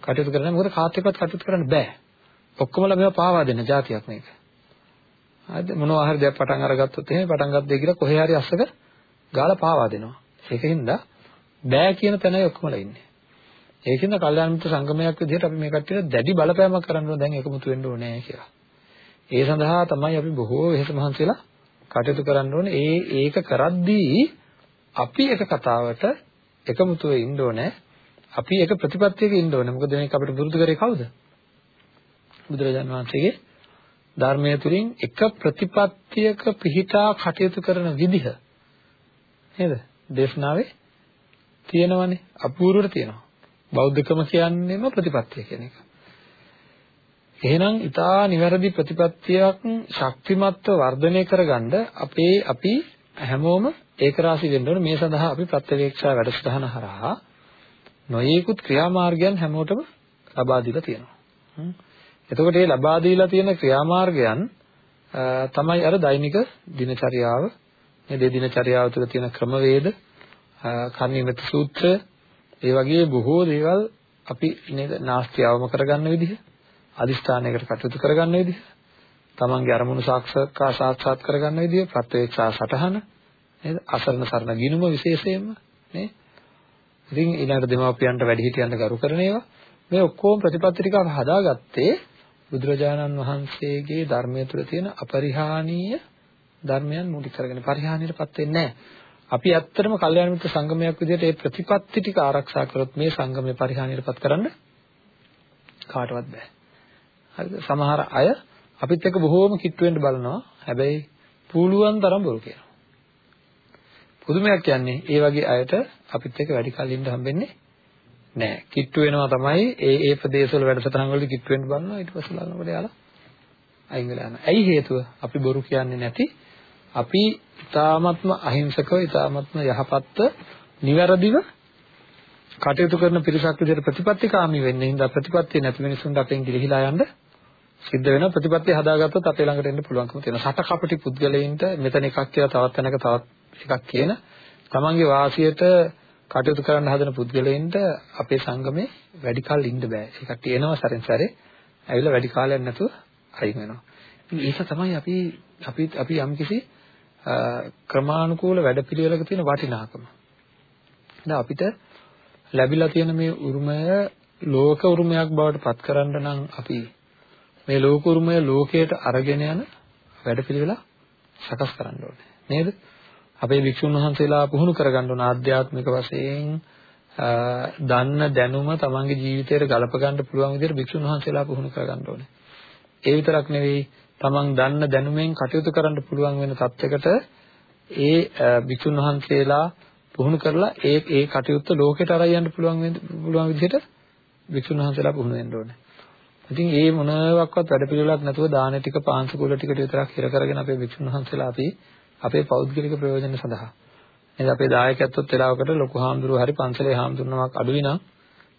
කටයුතු කරන්න මොකද කාත් එක්කවත් කටයුතු කරන්න බෑ. ඔක්කොමලා මේවා පාවා දෙන්න જાතියක් මේක. හරිද මොනවා හරි දෙයක් පටන් අරගත්තොත් එහෙම පටන් ගත්තේ කියලා කොහේ හරි අස්සක ගාලා පාවා දෙනවා. ඒකින්ද බෑ කියන තැනයි ඔක්කොමලා ඉන්නේ. ඒකින්ද කල්යාණ මිත්‍ර සංගමයක් විදිහට අපි මේ කට්ටියට දැඩි බලපෑමක් කරන්න ඕන දැන් එකමුතු වෙන්න ඕනේ කියලා. ඒ සඳහා තමයි අපි බොහෝ වෙහෙස මහන්සි වෙලා කටයුතු කරන්න ඕනේ. ඒ ඒක කරද්දී අපි එක කතාවට එකමුතු වෙ ඉන්න ඕනේ. අපි එක ප්‍රතිපත්තියක ඉන්න ඕනේ. මොකද මේක අපිට පුරුදු කරේ කවුද? බුදුරජාණන් වහන්සේගේ ධර්මයේ තුලින් එක ප්‍රතිපත්තියක පිහිටා කටයුතු කරන විදිහ නේද? දේශනාවේ තියෙනවනේ අපූර්වට තියෙනවා. බෞද්ධකම කියන්නේම ප්‍රතිපත්තිය කියන එක. එහෙනම් ඊටා නිවැරදි ප්‍රතිපත්තියක් ශක්තිමත්ව වර්ධනය කරගන්න අපේ අපි හැමෝම ඒක රාශී වෙන්න ඕනේ. මේ සඳහා අපි ප්‍රත්‍යවේක්ෂා වැඩසටහන හරහා නොයේකුත් ක්‍රියාමාර්ගයන් හැමෝටම ලබා දීලා තියෙනවා. එතකොට මේ ලබා දීලා තියෙන ක්‍රියාමාර්ගයන් තමයි අර දෛනික දිනචරියාව. මේ දෙ දිනචරියාව තුළ තියෙන ක්‍රමවේද කර්ණීයමෙත් සූත්‍රය ඒ වගේ බොහෝ දේවල් අපි නේද නාස්තියවම කරගන්න විදිහ අදිෂ්ඨානයකට කටයුතු කරගන්න විදිහ තමන්ගේ අරමුණු සාක්ෂාත්කා සාක්ෂාත් කරගන්න විදිහ ප්‍රත්‍යක්ෂා සටහන නේද? අසරණ සරණ ගිනුම විශේෂයෙන්ම නේ? ඉතින් ඊළඟට දෙමාපියන්ට වැඩිහිටියන්ට ගරු කරන ඒවා මේ ඔක්කොම ප්‍රතිපත්ති ටික හදාගත්තේ බුදුරජාණන් වහන්සේගේ ධර්මයේ තුල තියෙන අපරිහානීය ධර්මයන් මූලික කරගෙන පරිහානියටපත් වෙන්නේ නැහැ. අපි ඇත්තටම කල්යාණ මිත්‍ර සංගමයක් විදිහට මේ ප්‍රතිපත්ති ටික ආරක්ෂා කරොත් මේ සංගමය පරිහානියටපත් කරන්න කාටවත් බෑ. හරිද? සමහර අය අපිත් එක්ක බොහෝම කිට්ටු වෙන්න බලනවා. හැබැයි පුළුවන් තරම් බොරු කියනවා. පුදුමයක් කියන්නේ ඒ වගේ අයට අපිත් එක්ක වැඩි කල් ඉන්න හම්බෙන්නේ නැහැ. කිට්ටු වෙනවා තමයි ඒ ඒ ප්‍රදේශවල වැඩසටහන් වලදී කිට්ටු වෙන්න බලනවා ඊට පස්සේ ළඟට යාලා අයින් වෙලා යනවා. ඇයි හේතුව? අපි බොරු කියන්නේ නැති අපි ඊ타ත්ම අහිංසකව ඊ타ත්ම යහපත්ව නිවැරදිව කටයුතු කරන පිරිසක් විදිහට ප්‍රතිපත්තිකාමී වෙන්නේ හින්දා ප්‍රතිපත්තිය නැති මිනිසුන්ට අපෙන් ගිලිහිලා යන්න සිද්ධ වෙනවා. ප්‍රතිපත්තිය හදාගත්තොත් අපේ ළඟට එන්න පුළුවන්කම තියෙනවා. සට කපටි පුද්ගලයින්ට මෙතන එකක් කියලා තවත් තැනක තවත් එකක් කියන තමන්ගේ වාසියට කටයුතු කරන්න හදන පුද්ගලයින්ට අපේ සංගමේ වැඩි කල් ඉන්න බෑ. ඒ කට්ටිය එනවා සැරෙන් සැරේ. ඇවිල්ලා වැඩි කාලයක් නැතුව අයින් වෙනවා. ඒක තමයි අපි අපි අපි යම්කිසි ක්‍රමානුකූල වැඩපිළිවෙලක තියෙන වටිනාකම. දැන් අපිට ලැබිලා තියෙන මේ උරුමය ලෝක උරුමයක් බවට පත් කරන්න නම් අපි මේ ලෝක උරුමය ලෝකයට අරගෙන යන වැඩපිළිවෙල සකස් කරන්න ඕනේ නේද? අපේ වික්ෂුන් වහන්සේලා පුහුණු කරගන්න ඕන ආධ්‍යාත්මික වශයෙන් දන්න දැනුම තමන්ගේ ජීවිතයට ගලප ගන්න පුළුවන් විදිහට වික්ෂුන් වහන්සේලා පුහුණු කරගන්න ඕනේ. ඒ විතරක් නෙවෙයි තමන් දන්න දැනුමෙන් කටයුතු කරන්න පුළුවන් වෙන තත්යකට ඒ වික්ෂුන් වහන්සේලා පුහුණු කරලා ඒ ඒ කටයුත්ත ලෝකෙට අරයි යන්න පුළුවන් පුළුවන් විදිහට වික්ෂුන් වහන්සේලා පුහුණු වෙන්න ඕනේ. ඉතින් ඒ මොනවාක්වත් වැඩපිළිවෙලක් නැතුව දාන ටික පාංශ කුල ටිකට විතරක් හිර කරගෙන අපේ වික්ෂුන් වහන්සේලා අපි අපේ පෞද්ගලික ප්‍රයෝජන සඳහා. නේද අපේ දායකත්වත් වෙලාවකට ලොකු හාමුදුරුවෝ හරි පන්සලේ හාමුදුරුවමක් අඩුයි නම්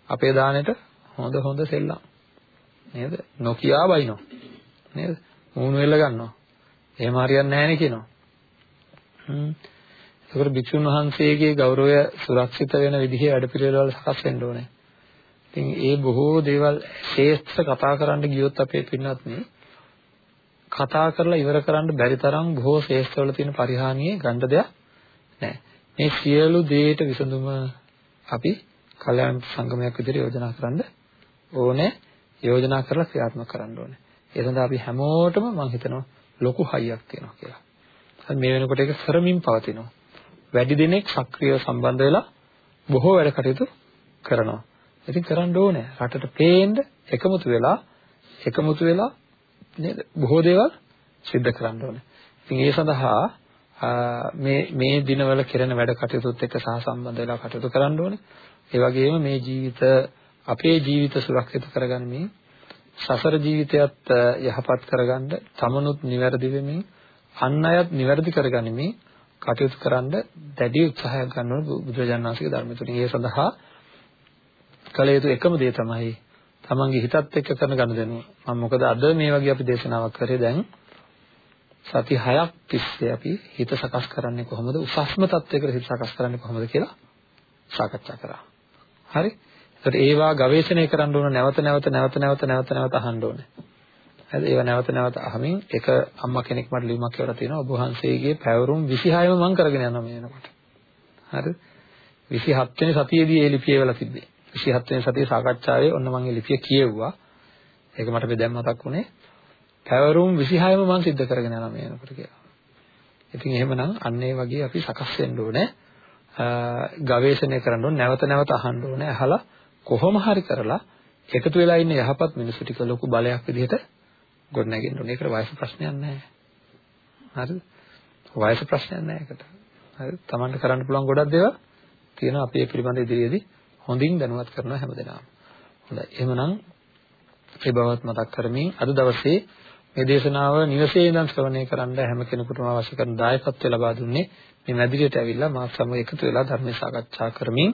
අපේ දානෙට හොඳ හොඳ සෙල්ලම්. නේද? නොකියා බයිනෝ නේද? මූණු වෙල්ල ගන්නවා. එහෙම හරියන්නේ නැහැ නේ කියනවා. හ්ම්. ඒකට භික්ෂුන් වහන්සේගේ ගෞරවය සුරක්ෂිත වෙන විදිහේ වැඩපිළිවෙළවල් සකස් වෙන්න ඕනේ. ඉතින් ඒ බොහෝ දේවල් ශේෂ්ඨ කතා කරන්න ගියොත් අපේ පින්නත් නේ කතා කරලා ඉවර කරන්න බැරි තරම් බොහෝ ශේෂ්ඨවල තියෙන පරිහානිය ගන්න දෙයක් නැහැ. මේ සියලු දේට විසඳුම අපි කල්‍යාණ සංගමයක් විදිහට යෝජනා කරන්න ඕනේ. යෝජනා කරලා ක්‍රියාත්මක කරන්න ඕනේ. ඒ සඳහා අපි හැමෝටම මම හිතනවා ලොකු හයියක් තියෙනවා කියලා. මේ වෙනකොට ඒක කරමින් පවතිනවා. වැඩි දිනෙක සක්‍රියව සම්බන්ධ වෙලා බොහෝ වැඩ කටයුතු කරනවා. ඉතින් කරන්න ඕනේ. රටට පේන්න එකමුතු වෙලා එකමුතු වෙලා නේද? බොහෝ දේවල් සිද්ධ කරන්න ඕනේ. ඉතින් ඒ සඳහා මේ මේ දිනවල කෙරෙන වැඩ කටයුතුත් එක්ක සහසම්බන්ධ වෙලා කටයුතු කරන්න ඕනේ. ඒ වගේම මේ ජීවිත අපේ ජීවිත සුරක්ෂිත කරගනිමින් සසර ජීවිතයත් යහපත් කරගන්න තමනුත් නිවැරදි වෙමින් අන් අයත් නිවැරදි කරගනිමින් කටයුතු කරන්න දැඩි උත්සාහයක් ගන්න ඕන බුදුරජාණන් වහන්සේගේ ධර්මය තුලින්. ඒ සඳහා කළ යුතු එකම දේ තමයි තමන්ගේ හිතත් එක්ක කරන ගනුදෙනුව. මම මොකද අද මේ වගේ අපි දේශනාවක් කරේ දැන් සති 6ක් තිස්සේ අපි හිත සකස් කරන්නේ කොහොමද? උසස්ම තත්වයකට හිත සකස් කරන්නේ කොහොමද කියලා සාකච්ඡා කරා. හරි? ඒකට ඒවා ගවේෂණය කරන්න ඕන නැවත නැවත නැවත නැවත නැවත නැවත අහන්න ඕනේ. හරිද? ඒවා නැවත නැවත අහමින් එක අම්මා කෙනෙක් මට ලියුමක් කරලා තියෙනවා ඔබ වහන්සේගේ පැවරුම් 26ම මම කරගෙන යනවා මේ වෙනකොට. හරිද? 27 වෙනි සතියේදී ඒ ලිපිය වෙලා තිබ්බේ. 27 වෙනි සතියේ සාකච්ඡාවේ ඔන්න මම ඒ ලිපිය කියෙව්වා. ඒක මට මේ දැන් මතක් වුණේ. පැවරුම් 26ම මම සිද්ධ කරගෙන යනවා මේ වෙනකොට කියලා. ඉතින් එහෙමනම් අන්න ඒ වගේ අපි සකස් වෙන්න ඕනේ. ගවේෂණය කරන්න ඕනේ නැවත නැවත අහන්න ඕනේ අහලා කොහොම හරි කරලා එකතු වෙලා ඉන්න යහපත් මිනිස්සු ටික ලොකු බලයක් විදිහට ගොඩ නැගෙන්න ඕනේ. ඒකට වයස ප්‍රශ්නයක් නැහැ. හරිද? වයස ප්‍රශ්නයක් නැහැ ඒකට. හරිද? Tamanට කරන්න පුළුවන් ගොඩක් දේවල් තියෙනවා අපි ඒ පිළිබඳ ඉදිරියේදී හොඳින් දැනුවත් කරනවා හැමදේම. හොඳයි. එහෙමනම් ඒ බවත් මතක් කරමින් අද දවසේ මේ දේශනාව නිවසේ ඉඳන් ශ්‍රවණය කරන්න හැම කෙනෙකුටම අවශ්‍ය කරන දායකත්වය ලබා දුන්නේ මේ මැදිරියට ඇවිල්ලා මාත් සමග එකතු වෙලා ධර්ම සාකච්ඡා කරමින්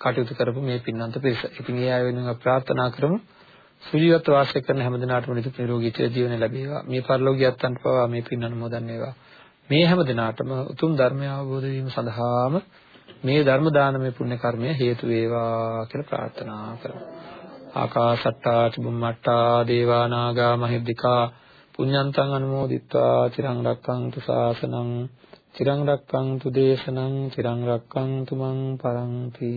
කටයුතු කරපු මේ පින්නන්ත පිරිස. ඉතින් ඒ අය වෙනුවෙන් ප්‍රාර්ථනා කරමු සුජීවත්ව වාසය කරන හැම දිනාටම නිදුක් නිරෝගී චිර ජීවනය ලැබේවා. මේ පරිලෝකියත්තන්ට පවා මේ පින් අනුමෝදන් වේවා. මේ හැම දිනාටම උතුම් ධර්මය අවබෝධ වීම සඳහාම මේ ධර්ම දානමය පුණ්‍ය කර්මය හේතු වේවා කියලා ප්‍රාර්ථනා කරමු. ආකාසට්ටා චුම්මට්ටා දේවා නාග මහිද්దికා පුඤ්ඤන්තං අනුමෝදිත්වා චිරං රක්ඛන්තු ශාසනං චිරං රක්ඛන්තු දේශනං චිරං රක්ඛන්තු මං පරන්ති